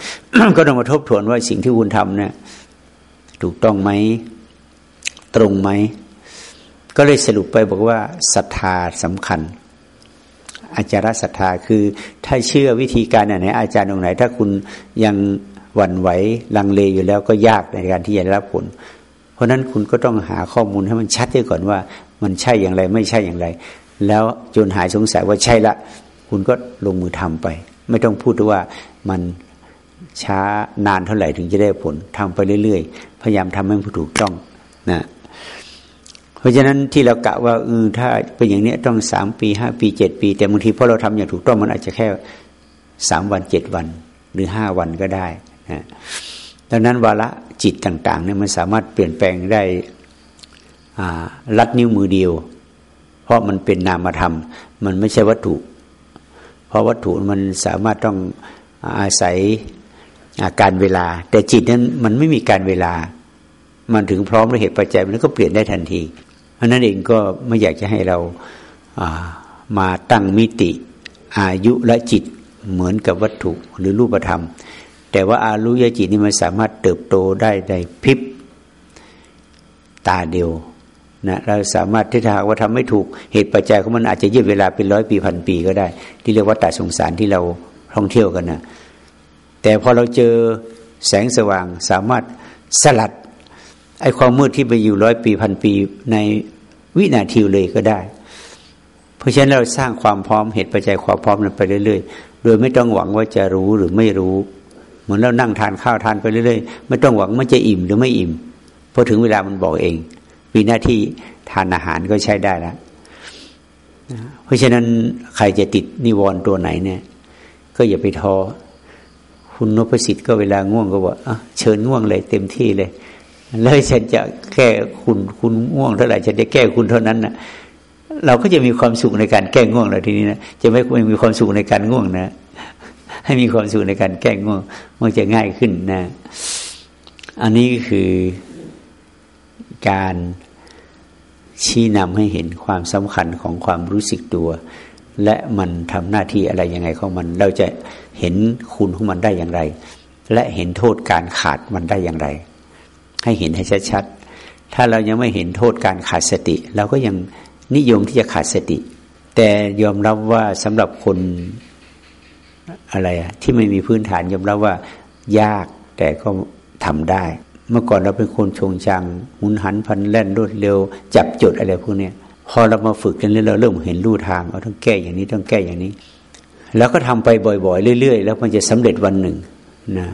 ก็ต้องมาทบทวนว่าสิ่งที่คุณทำเนี่ยถูกต้องไหมตรงไหม ก็เลยสรุปไปบอกว่าศรัทธาสำคัญ อาจารย์ศรัทธาคือถ้าเชื่อวิธีการไหนอาจารย์ตรงไหน ถ้าคุณยัง วั่นไหวลังเลอยู่แล้วก็ยากในการที่จะรับผล เพราะนั้นคุณก็ต้องหาข้อมูลให้มันชัดด้วยก่อนว่า มันใช่อย่างไรไม่ใช่อย่างไร แล้วจนหายสงสัยว่าใช่ละ คุณก็ลงมือทำไป ไม่ต้องพูดว่ามันช้านานเท่าไหร่ถึงจะได้ผลทำไปเรื่อยๆ พยายามทำให้มันถูกต้องนะเพราะฉะนั้นที่เรากะว่าเออถ้าเป็นอย่างนี้ต้องสามปีห้าปีเจ็ดปี แต่บางทีพอเราทำอย่างถูกต้องมันอาจจะแค่สามวันเจ็ดวัน หรือห้าวันก็ได้ ดังนั้นวาระจิตต่างๆเนี่ยมันสามารถเปลี่ยนแปลงได้ลัดนิ้วมือเดียว เพราะมันเป็นนามธรรม มันไม่ใช่วัตถุ เพราะวัตถุมันสามารถต้องอาศัยาการเวลา แต่จิตนั้นมันไม่มีการเวลา มันถึงพร้อมด้วยเหตุปัจจัยมันก็เปลี่ยนได้ทันที เพราะนั้นเองก็ไม่อยากจะให้เราามาตั้งมิติอายุและจิตเหมือนกับวัตถุหรือรูปธรรม แต่ว่าอารุยจิตนี่มันสามารถเติบโตได้ในพริบตาเดียวนะเราสามารถที่ถ้าหากว่าทำไม่ถูกเหตุปัจจัยของมันอาจจะยืดเวลาเป็นร้อยปีพันปีก็ได้ ที่เรียกว่าตัดสงสารที่เราท่องเที่ยวกันนะแต่พอเราเจอแสงสว่างสามารถสลัดไอ้ความมืดที่ไปอยู่ร้อยปีพันปีในวินาทีเลยก็ได้ เพราะฉะนั้นเราสร้างความพร้อมเหตุปัจจัยความพร้อมนั้นไปเรื่อย ๆ โดยไม่ต้องหวังว่าจะรู้หรือไม่รู้ เหมือนเรานั่งทานข้าวทานไปเรื่อยๆไม่ต้องหวังว่าจะอิ่มหรือไม่อิ่มพอถึงเวลามันบอกเอง มีหน้าที่ทานอาหารก็ใช้ได้แล้วเพราะฉะนั้นใครจะติดนิวรณ์ตัวไหนเนี่ย ก็อย่าไปท้อคุณนพสิทธิ์ก็เวลาง่วงก็บอกเชิญง่วงเลยเต็มที่เลย แล้วฉันจะแก้คุณคุณง่วงเท่าไหร่ฉันจะแก้คุณเท่านั้นนะเราก็จะมีความสุขในการแก้ง่วงเราทีนี้นะจะไม่มีความสุขในการง่วงนะ ให้มีความสุขในการแก้ง่วงมันจะง่ายขึ้นนะ อันนี้คือการชี้นำให้เห็นความสำคัญของความรู้สึกตัว และมันทำหน้าที่อะไรยังไงของมัน เราจะเห็นคุณของมันได้อย่างไร และเห็นโทษการขาดมันได้อย่างไร ให้เห็นให้ชัดๆถ้าเรายังไม่เห็นโทษการขาดสติเราก็ยังนิยมที่จะขาดสติ แต่ยอมรับว่าสำหรับคน อะไรอะที่ไม่มีพื้นฐานยอมรับว่ายากแต่ก็ทำได้ เมื่อก่อนเราเป็นคนชงชังหุนหันพันแล่นรวดเร็ว จับจุดอะไรพวกนี้พอเรามาฝึกกันเรื่อยเราเริ่มเห็นรูทางเราต้องแก้อย่างนี้ต้องแก้อย่างนี้ แล้วก็ทำไปบ่อย ๆ เรื่อย ๆ แล้วมันจะสำเร็จวันหนึ่งนะ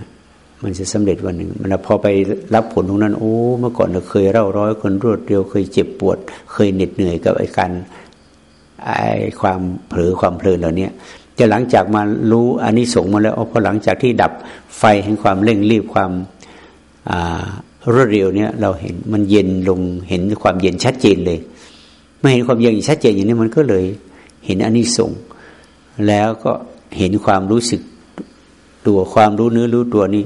มันจะสำเร็จวันหนึ่ง มันพอไปรับผลตรงนั้นโอ้เมื่อก่อนเราเคยเร่าร้อยคนรวดเร็ว เคยเจ็บปวด เคยเหน็ดเหนื่อยกับไอ้การไอ้ความเผลอความเพลินเหล่านี้ จะหลังจากมารู้อันนี้สงมาแล้วพอหลังจากที่ดับไฟแห่งความเร่งรีบความรวดเร็วเนี่ยเราเห็นมันเย็นลงเห็นความเย็นชัดเจนเลยเมื่อเห็นความเย็นชัดเจนอย่างนี้มันก็เลยเห็นอันนี้สงแล้วก็เห็นความรู้สึกตัวความรู้เนื้อรู้ตัวนี้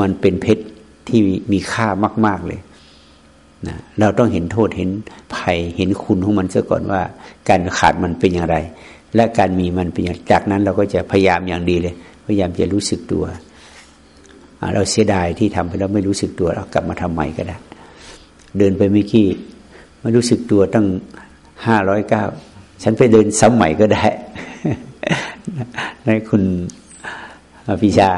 มันเป็นเพชรที่มีค่ามาก ๆเลยนะเราต้องเห็นโทษเห็นภัยเห็นคุณของมันซะก่อนว่า การขาดมันเป็นอย่างไร และการมีมันเป็นอย่างจากนั้นเราก็จะพยายามอย่างดีเลย พยายามจะรู้สึกตัว เราเสียดายที่ทำไปแล้วไม่รู้สึกตัวเรากลับมาทำใหม่ก็ได้ เดินไปเมื่อกี้ไม่รู้สึกตัวตั้งห้าร้อยเก้าฉันไปเดินซ้ำใหม่ก็ได้ในคุณพิชา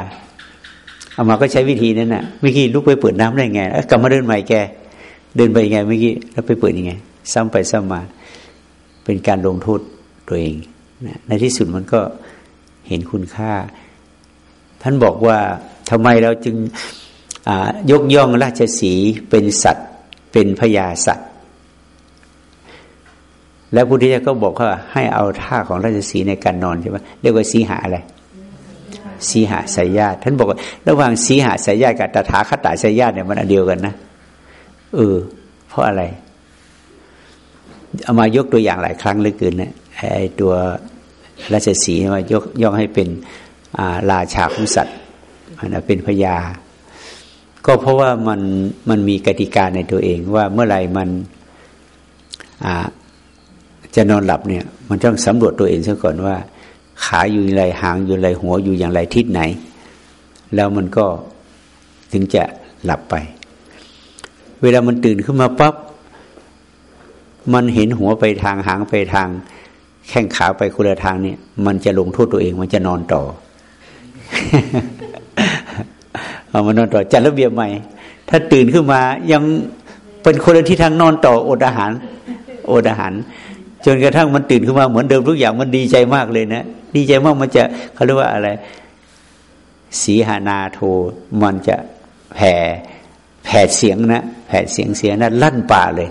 เอามาก็ใช้วิธีนั้นน่ะเมื่อกี้ลุกไปเปิดน้ำได้ไงกลับมาเดินใหม่แก เดินไปยังไงเมื่อกี้แล้วไปเปิดยังไง ซ้ำไปซ้ำมา เป็นการลงโทษตัวเอง ในที่สุดมันก็เห็นคุณค่า ท่านบอกว่าทำไมเราจึงยกย่องราชสีเป็นสัตว์ เป็นพญาสัตว์ แล้วพุทธิยถาก็บอกว่าให้เอาท่าของราชสีในการนอนใช่ไหมเรียกว่าสีหาอะไรสีหาสายญาติท่านบอกว่า ระหว่างสีหาสายญาติกับตถาคตาสายญาติเนี่ยมันอันเดียวกันนะเออเพราะอะไร เอามายกตัวอย่างหลายครั้งเหลือเกินนะ ไอ้ตัวราชสีมายกย่องให้เป็นราชาของสัตว์มันเป็นพญาก็เพราะว่ามันมันมีกติกาในตัวเองว่าเมื่อไหร่มันจะนอนหลับเนี่ย มันต้องสำรวจตัวเองซะก่อนว่า ขาอยู่อย่างไรหางอยู่อย่างไรหัวอยู่อย่างไรทิศไหน แล้วมันก็ถึงจะหลับไป เวลามันตื่นขึ้นมาปั๊บมันเห็นหัวไปทางหางไปทาง แข้งขาไปคนละทางเนี่ย มันจะลงโทษตัวเอง มันจะนอนต่อเอามานอนต่อจัดระเบียบใหม่ ถ้าตื่นขึ้นมายังเป็นคนละที่ทางนอนต่ออดอาหารอดอาหาร จนกระทั่งมันตื่นขึ้นมาเหมือนเดิมทุกอย่างมันดีใจมากเลยนะดีใจมากมันจะเขาเรียกว่าอะไร สีหานาโทมันจะแผ่แผ่เสียงนะแผ่เสียงเสียงนะลั่นป่าเลย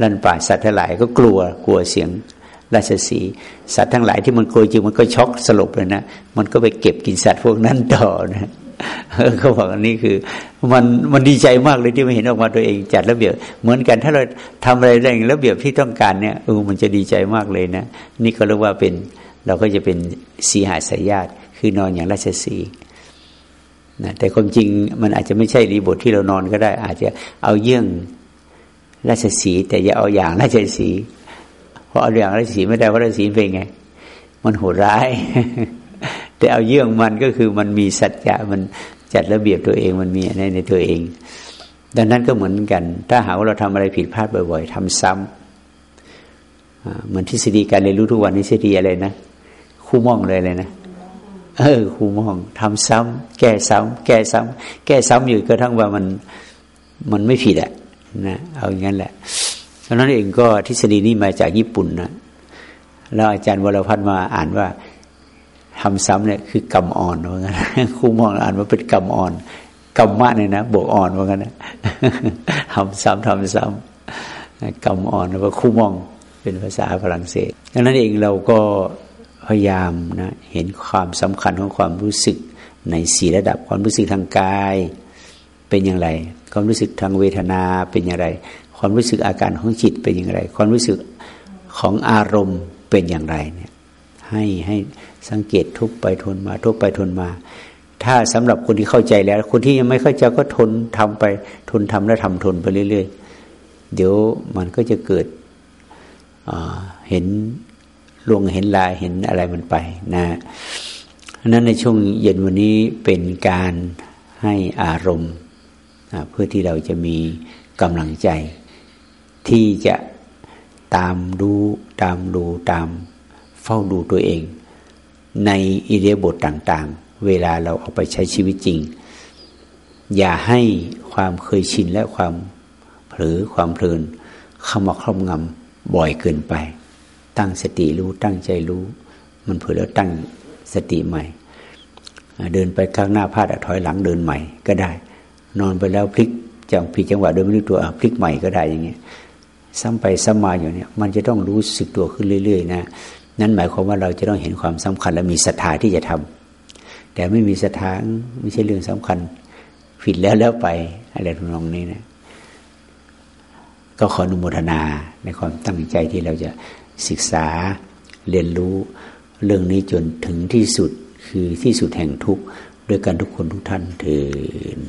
ลั่นป่าสัตว์ทั้งหลายก็กลัวกลัวเสียง ราชสีสัตว์ทั้งหลายที่มันกลัวจริงมันก็ช็อกสลบเลยนะมันก็ไปเก็บกินสัตว์พวกนั้นต่อนะเขาบอกอันนี้คือ มันมันดีใจมากเลยที่มาเห็นออกมาตัวเองจัดระเบียบ เหมือนกันถ้าเราทำอะไรแรงระเบียบที่ต้องการเนี่ยเออมันจะดีใจมากเลยนะนี่ก็เรียกว่าเป็นเราก็จะเป็นสีหาสายญาติคือนอนอย่างราชสีนะแต่ความจริงมันอาจจะไม่ใช่รีบทที่เรานอนก็ได้ อาจจะเอาเยื่องราชสีแต่อย่าเอาอย่างราชสี เพราะเอาอย่างราชสีไม่ได้เพราะราชสีเป็นไง มันโหดร้าย แต่เอาเยื่องมันก็คือมันมีสัจจะมันจัดระเบียบตัวเองมันมีในในตัวเอง ดังนั้นก็เหมือนกัน ถ้าหากว่าเราทำอะไรผิดพลาดบ่อยๆทำซ้ำเหมือนทฤษฎีการเรียนรู้ทุกวันนี้ทฤษฎีอะไรนะคู่ม่องเลยเลยนะเออคู่มองทำซ้ำแก้ซ้ำแก้ซ้ำแก้ซ้ำอยู่ก็ทั้งว่ามันมันไม่ผิดอะนะเอาอย่างนั้นแหละ ราะนั้นเองก็ทฤษฎีนี้มาจากญี่ปุ่นนะแล้วอาจารย์วรพัฒน์มาอ่านว่าทำซ้ำเนี่ยคือกรรมอ่อนว่างั้นครูมองอ่านว่าเป็นกรรมอ่อนกรรมะเนี่ยนะบวกอ่อนว่างั้นทำซ้ำทำซ้ำกรรมอ่อนว่าคู่มองเป็นภาษาฝรั่งเศสดังนั้นเองเราก็พยายามนะเห็นความสำคัญของความรู้สึกในสี่ระดับความรู้สึกทางกายเป็นอย่างไร ความรู้สึกทางเวทนาเป็นอย่างไร ความรู้สึกอาการของจิตเป็นอย่างไร ความรู้สึกของอารมณ์เป็นอย่างไรเนี่ย ให้ให้สังเกตทุกไปทนมา ทุกไปทนมา ถ้าสำหรับคนที่เข้าใจแล้ว คนที่ยังไม่เข้าใจก็ทนทำไป ทนทำและทำทนไปเรื่อย ๆ เดี๋ยวมันก็จะเกิดเห็นลวงเห็นลายเห็นอะไรมันไปนะนั้นในช่วงเย็นวันนี้เป็นการให้อารมณ์เพื่อที่เราจะมีกำลังใจ ที่จะตามดูตามดูตามเฝ้าดูตัวเอง ในอิเดียบทต่างๆ เวลาเราเอาไปใช้ชีวิตจริง อย่าให้ความเคยชินและความเผลอความเพลินเข้ามาครอบงำบ่อยเกินไป ตั้งสติรู้ตั้งใจรู้ มันเผลอแล้วตั้งสติใหม่ เดินไปข้างหน้าพลาดถอยหลังเดินใหม่ก็ได้ นอนไปแล้วพลิกจังผิดจังหวะเดินไม่รู้ตัวพลิกใหม่ก็ได้อย่างเงี้ย ซ้ำไปซ้ำมาอยู่เนี่ย มันจะต้องรู้สึกตัวขึ้นเรื่อย ๆ นะ นั่นหมายความว่าเราจะต้องเห็นความสำคัญและมีศรัทธาที่จะทำแต่ไม่มีศรัทธาไม่ใช่เรื่องสำคัญ ผิดแล้วแล้วไปอะไรทำนองนี้นะ ก็ขออนุโมทนาในความตั้งใจที่เราจะศึกษาเรียนรู้เรื่องนี้จนถึงที่สุดคือที่สุดแห่งทุกข์ด้วยกันทุกคนทุกท่านเถิด